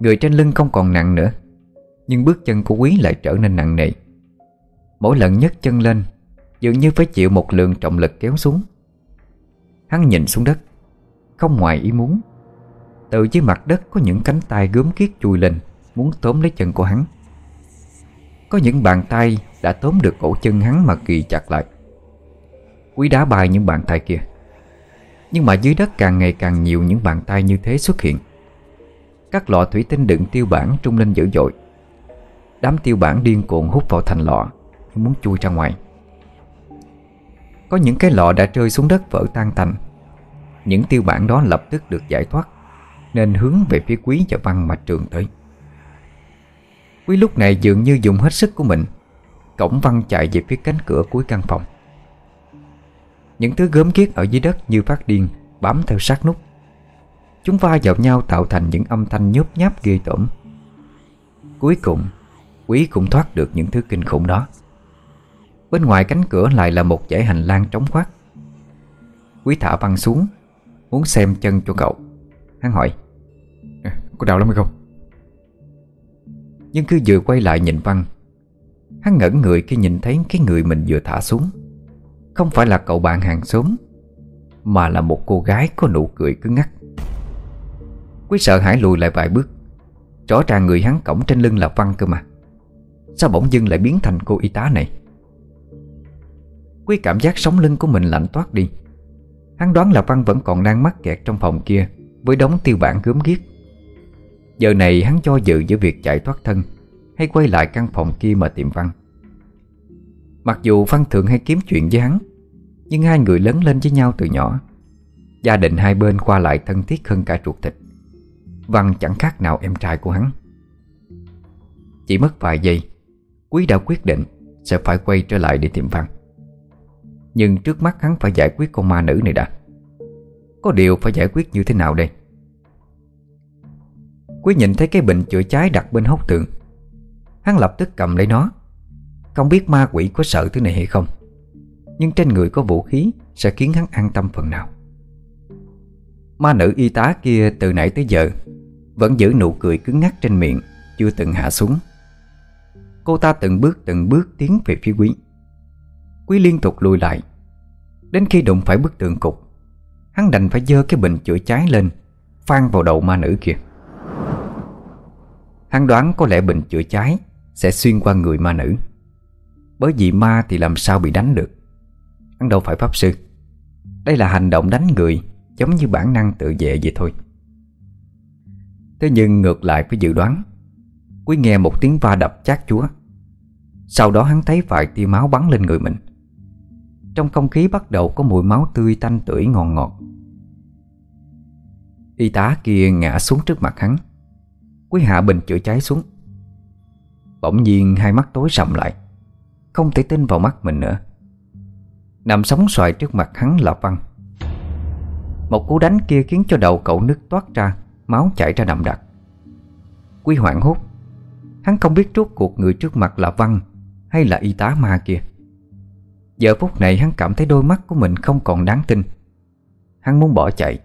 Người trên lưng không còn nặng nữa nhưng bước chân của quý lại trở nên nặng nề. Mỗi lần nhấc chân lên, Dường như phải chịu một lượng trọng lực kéo xuống. Hắn nhìn xuống đất, Không ngoài ý muốn. Từ dưới mặt đất có những cánh tay gớm kiết chui lên, Muốn tóm lấy chân của hắn. Có những bàn tay đã tóm được cổ chân hắn mà kỳ chặt lại. Quý đá bài những bàn tay kia. Nhưng mà dưới đất càng ngày càng nhiều những bàn tay như thế xuất hiện. Các lọ thủy tinh đựng tiêu bản trung lên dữ dội. Đám tiêu bản điên cuồng hút vào thành lọ Muốn chui ra ngoài. Có những cái lọ đã rơi xuống đất vỡ tan thành Những tiêu bản đó lập tức được giải thoát, Nên hướng về phía quý và văn mà trường tới. Quý lúc này dường như dùng hết sức của mình, Cổng văn chạy về phía cánh cửa cuối căn phòng. Những thứ gớm kiết ở dưới đất như phát điên, Bám theo sát nút. Chúng va vào nhau tạo thành những âm thanh nhớp nháp ghê tởm. Cuối cùng Quý cũng thoát được những thứ kinh khủng đó. Bên ngoài cánh cửa lại là một dãy hành lang trống khoát Quý thả văn xuống, Muốn xem chân cho cậu. Hắn hỏi ờ, Có đau lắm hay không? Nhưng cứ vừa quay lại nhìn văn Hắn ngẩn người khi nhìn thấy cái người mình vừa thả xuống. Không phải là cậu bạn hàng xóm, Mà là một cô gái có nụ cười cứng ngắc. Quý sợ hãi lùi lại vài bước, Rõ ràng người hắn cổng trên lưng là Văn cơ mà. Sao bỗng dưng lại biến thành cô y tá này? Quý cảm giác sống lưng của mình lạnh toát đi. Hắn đoán là Văn vẫn còn đang mắc kẹt trong phòng kia Với đống tiêu bản gớm ghiếc. Giờ này hắn cho dự giữa việc chạy thoát thân Hay quay lại căn phòng kia mà tìm Văn. Mặc dù Văn thường hay kiếm chuyện với hắn, Nhưng hai người lớn lên với nhau từ nhỏ. Gia đình hai bên qua lại thân thiết hơn cả ruột thịt. Văn chẳng khác nào em trai của hắn. Chỉ mất vài giây Quý đã quyết định Sẽ phải quay trở lại để tìm Văn. Nhưng trước mắt hắn phải giải quyết con ma nữ này đã. Có điều phải giải quyết như thế nào đây? Quý nhìn thấy cái bình chữa cháy đặt bên hốc tường. Hắn lập tức cầm lấy nó. Không biết ma quỷ có sợ thứ này hay không, Nhưng trên người có vũ khí Sẽ khiến hắn an tâm phần nào. Ma nữ y tá kia từ nãy tới giờ Vẫn giữ nụ cười cứng ngắc trên miệng, Chưa từng hạ xuống. Cô ta từng bước từng bước tiến về phía quý. Quý liên tục lùi lại. Đến khi đụng phải bức tường cục, Hắn đành phải dơ cái bình chữa cháy lên Phan vào đầu ma nữ kia. Hắn đoán có lẽ bình chữa cháy Sẽ xuyên qua người ma nữ. Bởi vì ma thì làm sao bị đánh được? Hắn đâu phải pháp sư. Đây là hành động đánh người, Giống như bản năng tự vệ vậy thôi. Thế nhưng ngược lại với dự đoán Quý nghe một tiếng va đập chát chúa. Sau đó hắn thấy vài tia máu bắn lên người mình. Trong không khí bắt đầu có mùi máu tươi tanh tưởi ngon ngọt. Y tá kia ngã xuống trước mặt hắn. Quý hạ bình chữa cháy xuống. Bỗng nhiên hai mắt tối sầm lại, Không thể tin vào mắt mình nữa. Nằm sóng xoài trước mặt hắn là Văn. Một cú đánh kia khiến cho đầu cậu nứt toát ra, Máu chảy ra đậm đặc. Quý hoảng hốt. Hắn không biết rốt cuộc người trước mặt là Văn Hay là y tá ma kia. Giờ phút này hắn cảm thấy đôi mắt của mình không còn đáng tin. Hắn muốn bỏ chạy.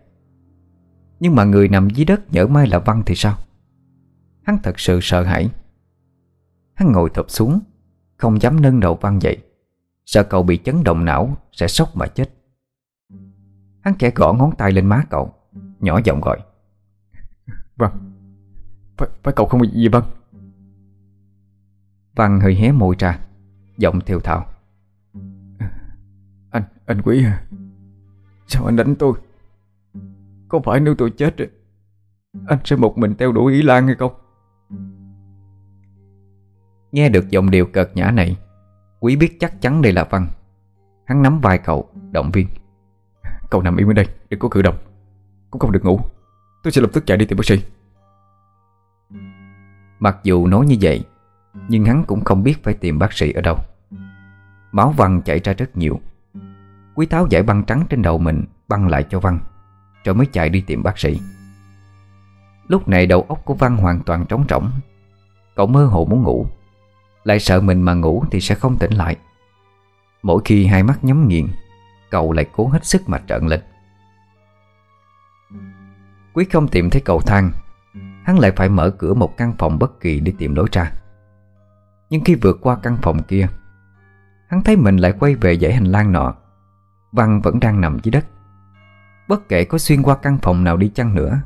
Nhưng mà người nằm dưới đất nhỡ mai là Văn thì sao? Hắn thật sự sợ hãi. Hắn ngồi thụp xuống Không dám nâng đầu Văn dậy. Sợ cậu bị chấn động não Sẽ sốc mà chết. Hắn kẻ gõ ngón tay lên má cậu Nhỏ giọng gọi. Vâng. Phải, phải cậu không bị gì vâng Văn hơi hé môi ra Giọng theo thạo Anh, anh quý à Sao anh đánh tôi? Có phải nếu tôi chết Anh sẽ một mình theo đuổi Ý Lan hay không? Nghe được giọng điệu cợt nhã này Quý biết chắc chắn đây là Văn. Hắn nắm vai cậu Động viên. Cậu nằm im ở đây Đừng có cử động. Cũng không được ngủ. Tôi sẽ lập tức chạy đi tìm bác sĩ. Mặc dù nói như vậy nhưng hắn cũng không biết phải tìm bác sĩ ở đâu. Máu Văn chảy ra rất nhiều. Quý tháo giải băng trắng trên đầu mình, Băng lại cho Văn, Rồi mới chạy đi tìm bác sĩ. Lúc này đầu óc của Văn hoàn toàn trống rỗng. Cậu mơ hồ muốn ngủ. Lại sợ mình mà ngủ thì sẽ không tỉnh lại. Mỗi khi hai mắt nhắm nghiền, Cậu lại cố hết sức mà trợn lên. Quý không tìm thấy cầu thang, Hắn lại phải mở cửa một căn phòng bất kỳ để tìm lối ra. Nhưng khi vượt qua căn phòng kia, Hắn thấy mình lại quay về dãy hành lang nọ. Văn vẫn đang nằm dưới đất. Bất kể có xuyên qua căn phòng nào đi chăng nữa,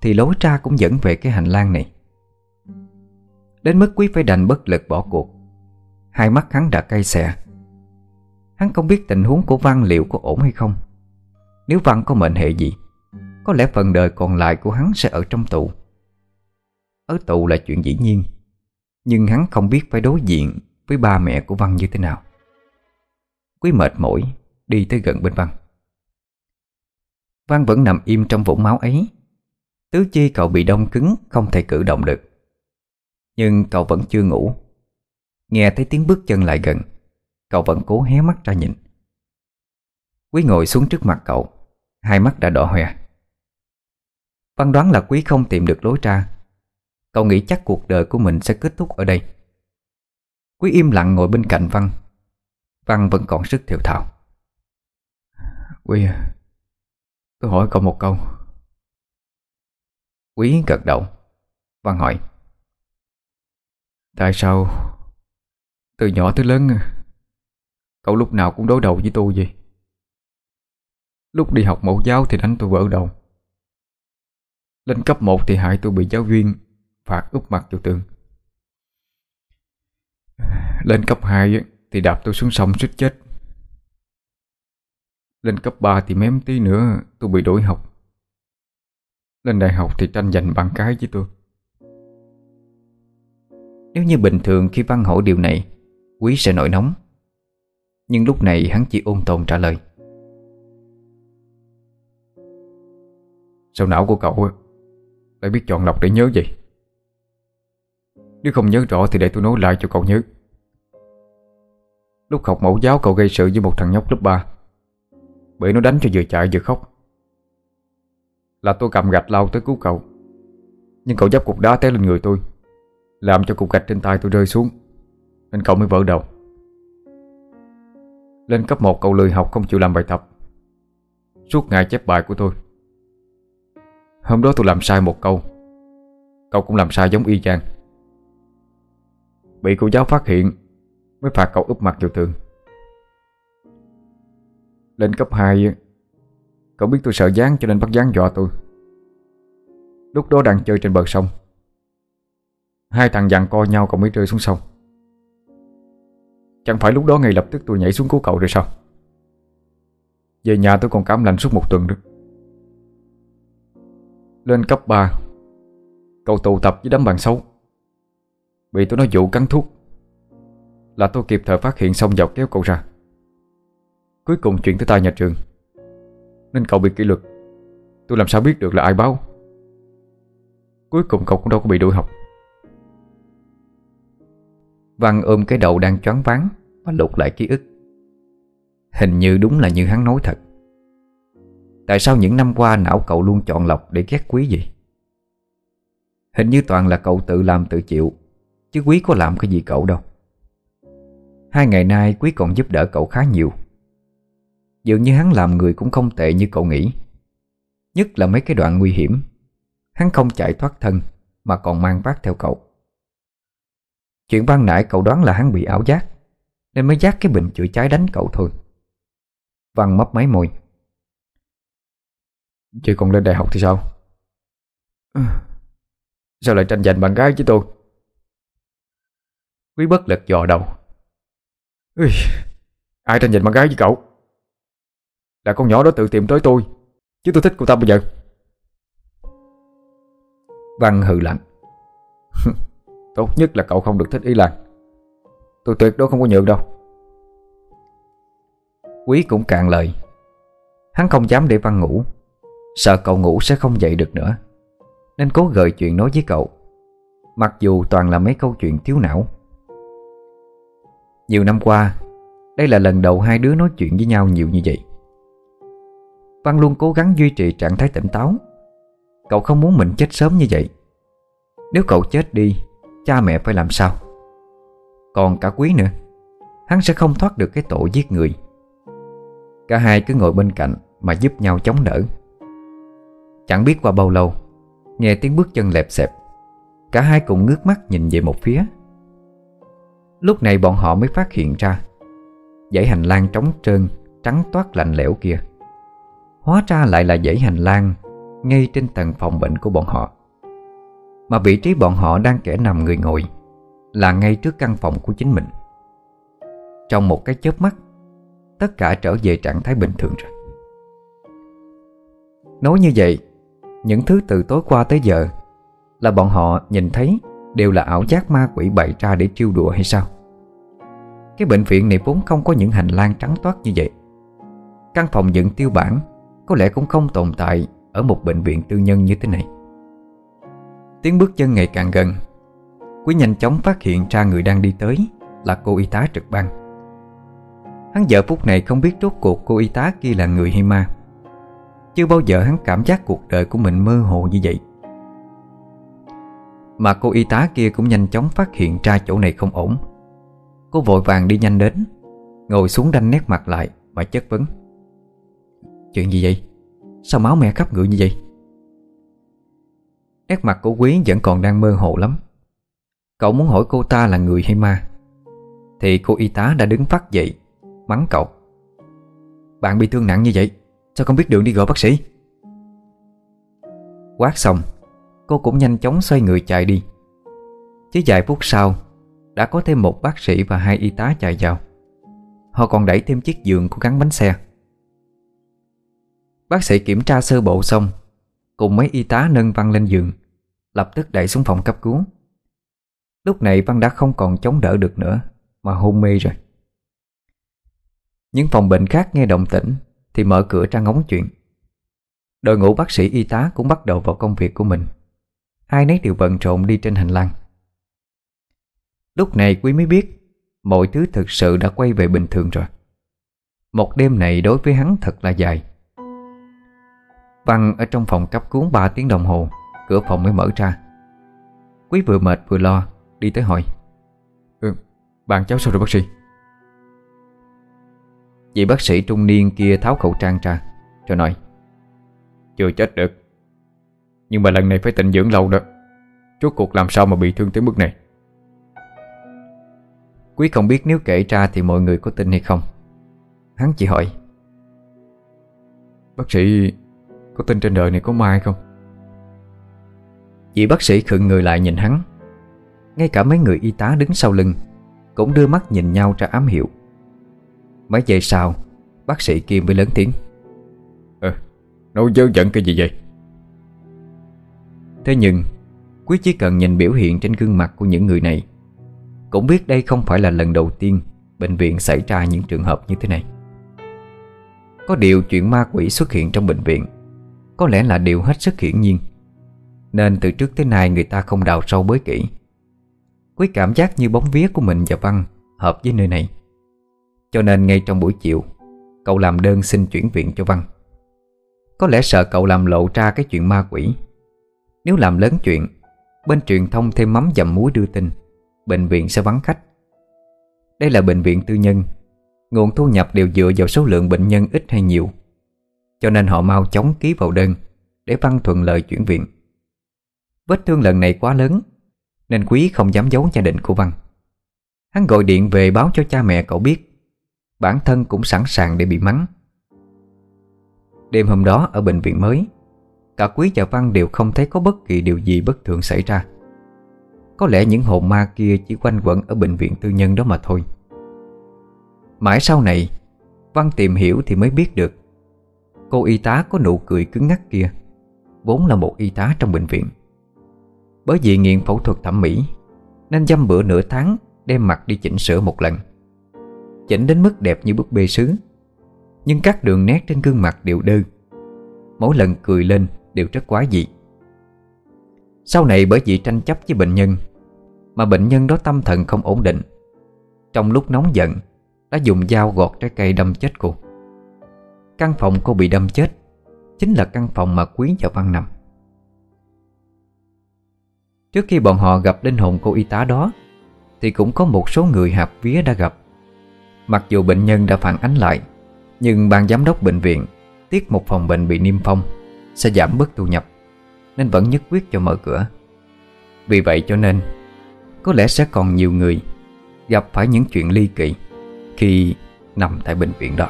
Thì lối ra cũng dẫn về cái hành lang này. Đến mức quý phải đành bất lực bỏ cuộc. Hai mắt hắn đã cay xè. Hắn không biết tình huống của Văn liệu có ổn hay không. Nếu Văn có mệnh hệ gì, Có lẽ phần đời còn lại của hắn sẽ ở trong tù. Ở tù là chuyện dĩ nhiên. Nhưng hắn không biết phải đối diện Với ba mẹ của Văn như thế nào. Quý mệt mỏi, Đi tới gần bên Văn. Văn vẫn nằm im trong vũng máu ấy. Tứ chi cậu bị đông cứng, Không thể cử động được. Nhưng cậu vẫn chưa ngủ. Nghe thấy tiếng bước chân lại gần, Cậu vẫn cố hé mắt ra nhìn. Quý ngồi xuống trước mặt cậu, Hai mắt đã đỏ hoe. Văn đoán là Quý không tìm được lối ra Cậu nghĩ chắc cuộc đời của mình sẽ kết thúc ở đây. Quý im lặng ngồi bên cạnh Văn. Văn vẫn còn sức thiểu thảo Quý Tôi hỏi cậu một câu. Quý gật đầu. Văn hỏi. Tại sao Từ nhỏ tới lớn Cậu lúc nào cũng đối đầu với tôi vậy? Lúc đi học mẫu giáo thì đánh tôi vỡ đầu. Lên cấp 1 thì hại tôi bị giáo viên Phạt úp mặt vô tường. Lên cấp 2 thì đạp tôi xuống sông suýt chết. Lên cấp 3 thì mém tí nữa, tôi bị đổi học. Lên đại học thì tranh giành bằng cái với tôi. Nếu như bình thường khi Văn hỏi điều này, Quý sẽ nổi nóng. Nhưng lúc này hắn chỉ ôn tồn trả lời. Sao não của cậu Lại biết chọn lọc để nhớ vậy. Nếu không nhớ rõ thì để tôi nói lại cho cậu nhớ. Lúc học mẫu giáo, cậu gây sự với một thằng nhóc lớp 3 Bởi nó đánh cho vừa chạy vừa khóc. Là tôi cầm gạch lao tới cứu cậu. Nhưng cậu dắp cục đá té lên người tôi. Làm cho cục gạch trên tay tôi rơi xuống. Nên cậu mới vỡ đầu. Lên cấp 1 cậu lười học, không chịu làm bài tập. Suốt ngày chép bài của tôi. Hôm đó tôi làm sai một câu. Cậu cũng làm sai giống y chang. Bị cô giáo phát hiện, Mới phạt cậu úp mặt vào tường. Lên cấp 2 Cậu biết tôi sợ gián cho nên bắt gián dọa tôi. Lúc đó đang chơi trên bờ sông. Hai thằng dặn co nhau cậu mới rơi xuống sông. Chẳng phải lúc đó ngay lập tức tôi nhảy xuống cứu cậu rồi sao? Về nhà tôi còn cảm lạnh suốt một tuần nữa. Lên cấp 3 Cậu tụ tập với đám bạn xấu. Bị tôi nói dụ cắn thuốc. Là tôi kịp thời phát hiện xong vào kéo cậu ra. Cuối cùng chuyện tới tay nhà trường. Nên cậu bị kỷ luật. Tôi làm sao biết được là ai báo. Cuối cùng cậu cũng đâu có bị đuổi học. Văn ôm cái đầu đang choáng váng Và lục lại ký ức. Hình như đúng là như hắn nói thật. Tại sao những năm qua não cậu luôn chọn lọc để ghét quý gì Hình như toàn là cậu tự làm tự chịu. Chứ quý có làm cái gì cậu đâu. Hai ngày nay quý còn giúp đỡ cậu khá nhiều. Dường như hắn làm người cũng không tệ như cậu nghĩ. Nhất là mấy cái đoạn nguy hiểm. Hắn không chạy thoát thân, Mà còn mang vác theo cậu. Chuyện ban nãy cậu đoán là hắn bị ảo giác, Nên mới giác cái bình chữa cháy đánh cậu thôi. Văn mấp máy môi. Chứ còn lên đại học thì sao? Sao lại tranh giành bạn gái với tôi? Quý bất lực dò đầu. Ui, Ai tranh giành bạn gái với cậu? Là con nhỏ đó tự tìm tới tôi Chứ tôi thích cô ta bây giờ. Văn hừ lạnh. (laughs) Tốt nhất là cậu không được thích ý Lan. Tôi tuyệt đối không có nhượng đâu. Quý cũng cạn lời. Hắn không dám để Văn ngủ. Sợ cậu ngủ sẽ không dậy được nữa. Nên cố gợi chuyện nói với cậu. Mặc dù toàn là mấy câu chuyện thiếu não nhiều năm qua, Đây là lần đầu hai đứa nói chuyện với nhau nhiều như vậy. Văn luôn cố gắng duy trì trạng thái tỉnh táo. Cậu không muốn mình chết sớm như vậy. Nếu cậu chết đi, Cha mẹ phải làm sao? Còn cả quý nữa, Hắn sẽ không thoát được cái tội giết người. Cả hai cứ ngồi bên cạnh Mà giúp nhau chống đỡ. Chẳng biết qua bao lâu, Nghe tiếng bước chân lẹp xẹp, Cả hai cùng ngước mắt nhìn về một phía. Lúc này bọn họ mới phát hiện ra. Dãy hành lang trống trơn, Trắng toát lạnh lẽo kia. Hóa ra lại là dãy hành lang Ngay trên tầng phòng bệnh của bọn họ. Mà vị trí bọn họ đang kẻ nằm người ngồi Là ngay trước căn phòng của chính mình. Trong một cái chớp mắt, Tất cả trở về trạng thái bình thường rồi. Nói như vậy, Những thứ từ tối qua tới giờ Là bọn họ nhìn thấy Đều là ảo giác ma quỷ bày ra để trêu đùa hay sao? Cái bệnh viện này vốn không có những hành lang trắng toát như vậy. Căn phòng dựng tiêu bản Có lẽ cũng không tồn tại Ở một bệnh viện tư nhân như thế này. Tiếng bước chân ngày càng gần. Quý nhanh chóng phát hiện ra người đang đi tới Là cô y tá trực ban. Hắn giờ phút này không biết rốt cuộc cô y tá kia là người hay ma. Chưa bao giờ hắn cảm giác cuộc đời của mình mơ hồ như vậy. Mà cô y tá kia cũng nhanh chóng phát hiện ra chỗ này không ổn. Cô vội vàng đi nhanh đến, Ngồi xuống đanh nét mặt lại Mà chất vấn. Chuyện gì vậy? Sao máu mẹ khắp người như vậy? Nét mặt của Quý vẫn còn đang mơ hồ lắm. Cậu muốn hỏi cô ta là người hay ma? Thì cô y tá đã đứng phát dậy, Mắng cậu. Bạn bị thương nặng như vậy, Sao không biết đường đi gọi bác sĩ? Quát xong Cô cũng nhanh chóng xoay người chạy đi. Chứ vài phút sau, Đã có thêm một bác sĩ và hai y tá chạy vào. Họ còn đẩy thêm chiếc giường của gắn bánh xe. Bác sĩ kiểm tra sơ bộ xong, Cùng mấy y tá nâng Văn lên giường, Lập tức đẩy xuống phòng cấp cứu. Lúc này Văn đã không còn chống đỡ được nữa, Mà hôn mê rồi. Những phòng bệnh khác nghe động tĩnh, Thì mở cửa ra ngóng chuyện. Đội ngũ bác sĩ y tá cũng bắt đầu vào công việc của mình. Ai nấy đều bận rộn đi trên hành lang. Lúc này Quý mới biết Mọi thứ thực sự đã quay về bình thường rồi. Một đêm này đối với hắn thật là dài. Văn ở trong phòng cấp cứu 3 tiếng đồng hồ Cửa phòng mới mở ra. Quý vừa mệt vừa lo Đi tới hỏi. Ừ, bạn cháu sao rồi bác sĩ? Vị bác sĩ trung niên kia tháo khẩu trang ra Rồi nói. Chưa chết được nhưng mà lần này phải tịnh dưỡng lâu đó. Rốt cuộc làm sao mà bị thương tới mức này? Quý không biết nếu kể ra thì mọi người có tin hay không? Hắn chỉ hỏi. Bác sĩ Có tin trên đời này có ma hay không? Vị bác sĩ khựng người lại nhìn hắn. Ngay cả mấy người y tá đứng sau lưng Cũng đưa mắt nhìn nhau ra ám hiệu. Mấy giây sau Bác sĩ kia mới lớn tiếng. Ờ, nói dơ dẫn cái gì vậy? Thế nhưng, Quý chỉ cần nhìn biểu hiện trên gương mặt của những người này, Cũng biết đây không phải là lần đầu tiên Bệnh viện xảy ra những trường hợp như thế này. Có điều chuyện ma quỷ xuất hiện trong bệnh viện, Có lẽ là điều hết sức hiển nhiên, Nên từ trước tới nay người ta không đào sâu bới kỹ. Quý cảm giác như bóng vía của mình và Văn Hợp với nơi này. Cho nên ngay trong buổi chiều, Cậu làm đơn xin chuyển viện cho Văn. Có lẽ sợ cậu làm lộ ra cái chuyện ma quỷ nếu làm lớn chuyện, Bên truyền thông thêm mắm dầm muối đưa tin, Bệnh viện sẽ vắng khách. Đây là bệnh viện tư nhân, Nguồn thu nhập đều dựa vào số lượng bệnh nhân ít hay nhiều, Cho nên họ mau chóng ký vào đơn Để Văn thuận lợi chuyển viện. Vết thương lần này quá lớn, Nên Quý không dám giấu gia đình của Văn. Hắn gọi điện về báo cho cha mẹ cậu biết, Bản thân cũng sẵn sàng để bị mắng. Đêm hôm đó ở bệnh viện mới Cả Quý và Văn đều không thấy có bất kỳ điều gì bất thường xảy ra. Có lẽ những hồn ma kia chỉ quanh quẩn ở bệnh viện tư nhân đó mà thôi. Mãi sau này, Văn tìm hiểu thì mới biết được, Cô y tá có nụ cười cứng ngắc kia, Vốn là một y tá trong bệnh viện. Bởi vì nghiện phẫu thuật thẩm mỹ, Nên dăm bữa nửa tháng Đem mặt đi chỉnh sửa một lần. Chỉnh đến mức đẹp như búp bê sứ, Nhưng các đường nét trên gương mặt đều đơ. Mỗi lần cười lên đều rất quá dị. Sau này bởi vì tranh chấp với bệnh nhân, Mà bệnh nhân đó tâm thần không ổn định. Trong lúc nóng giận, Đã dùng dao gọt trái cây đâm chết cô. Căn phòng cô bị đâm chết, Chính là căn phòng mà Quý và Văn nằm. Trước khi bọn họ gặp linh hồn cô y tá đó, Thì cũng có một số người hạp vía đã gặp. Mặc dù bệnh nhân đã phản ánh lại, Nhưng ban giám đốc bệnh viện Tiếc một phòng bệnh bị niêm phong. Sẽ giảm bớt thu nhập, Nên vẫn nhất quyết cho mở cửa. Vì vậy cho nên, Có lẽ sẽ còn nhiều người Gặp phải những chuyện ly kỳ Khi nằm tại bệnh viện đó.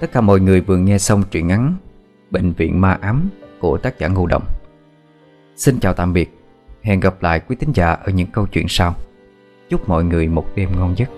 Tất cả mọi người vừa nghe xong truyện ngắn Bệnh viện ma ám của tác giả Ngô Đồng. Xin chào tạm biệt. Hẹn gặp lại quý tín giả ở những câu chuyện sau. Chúc mọi người một đêm ngon giấc.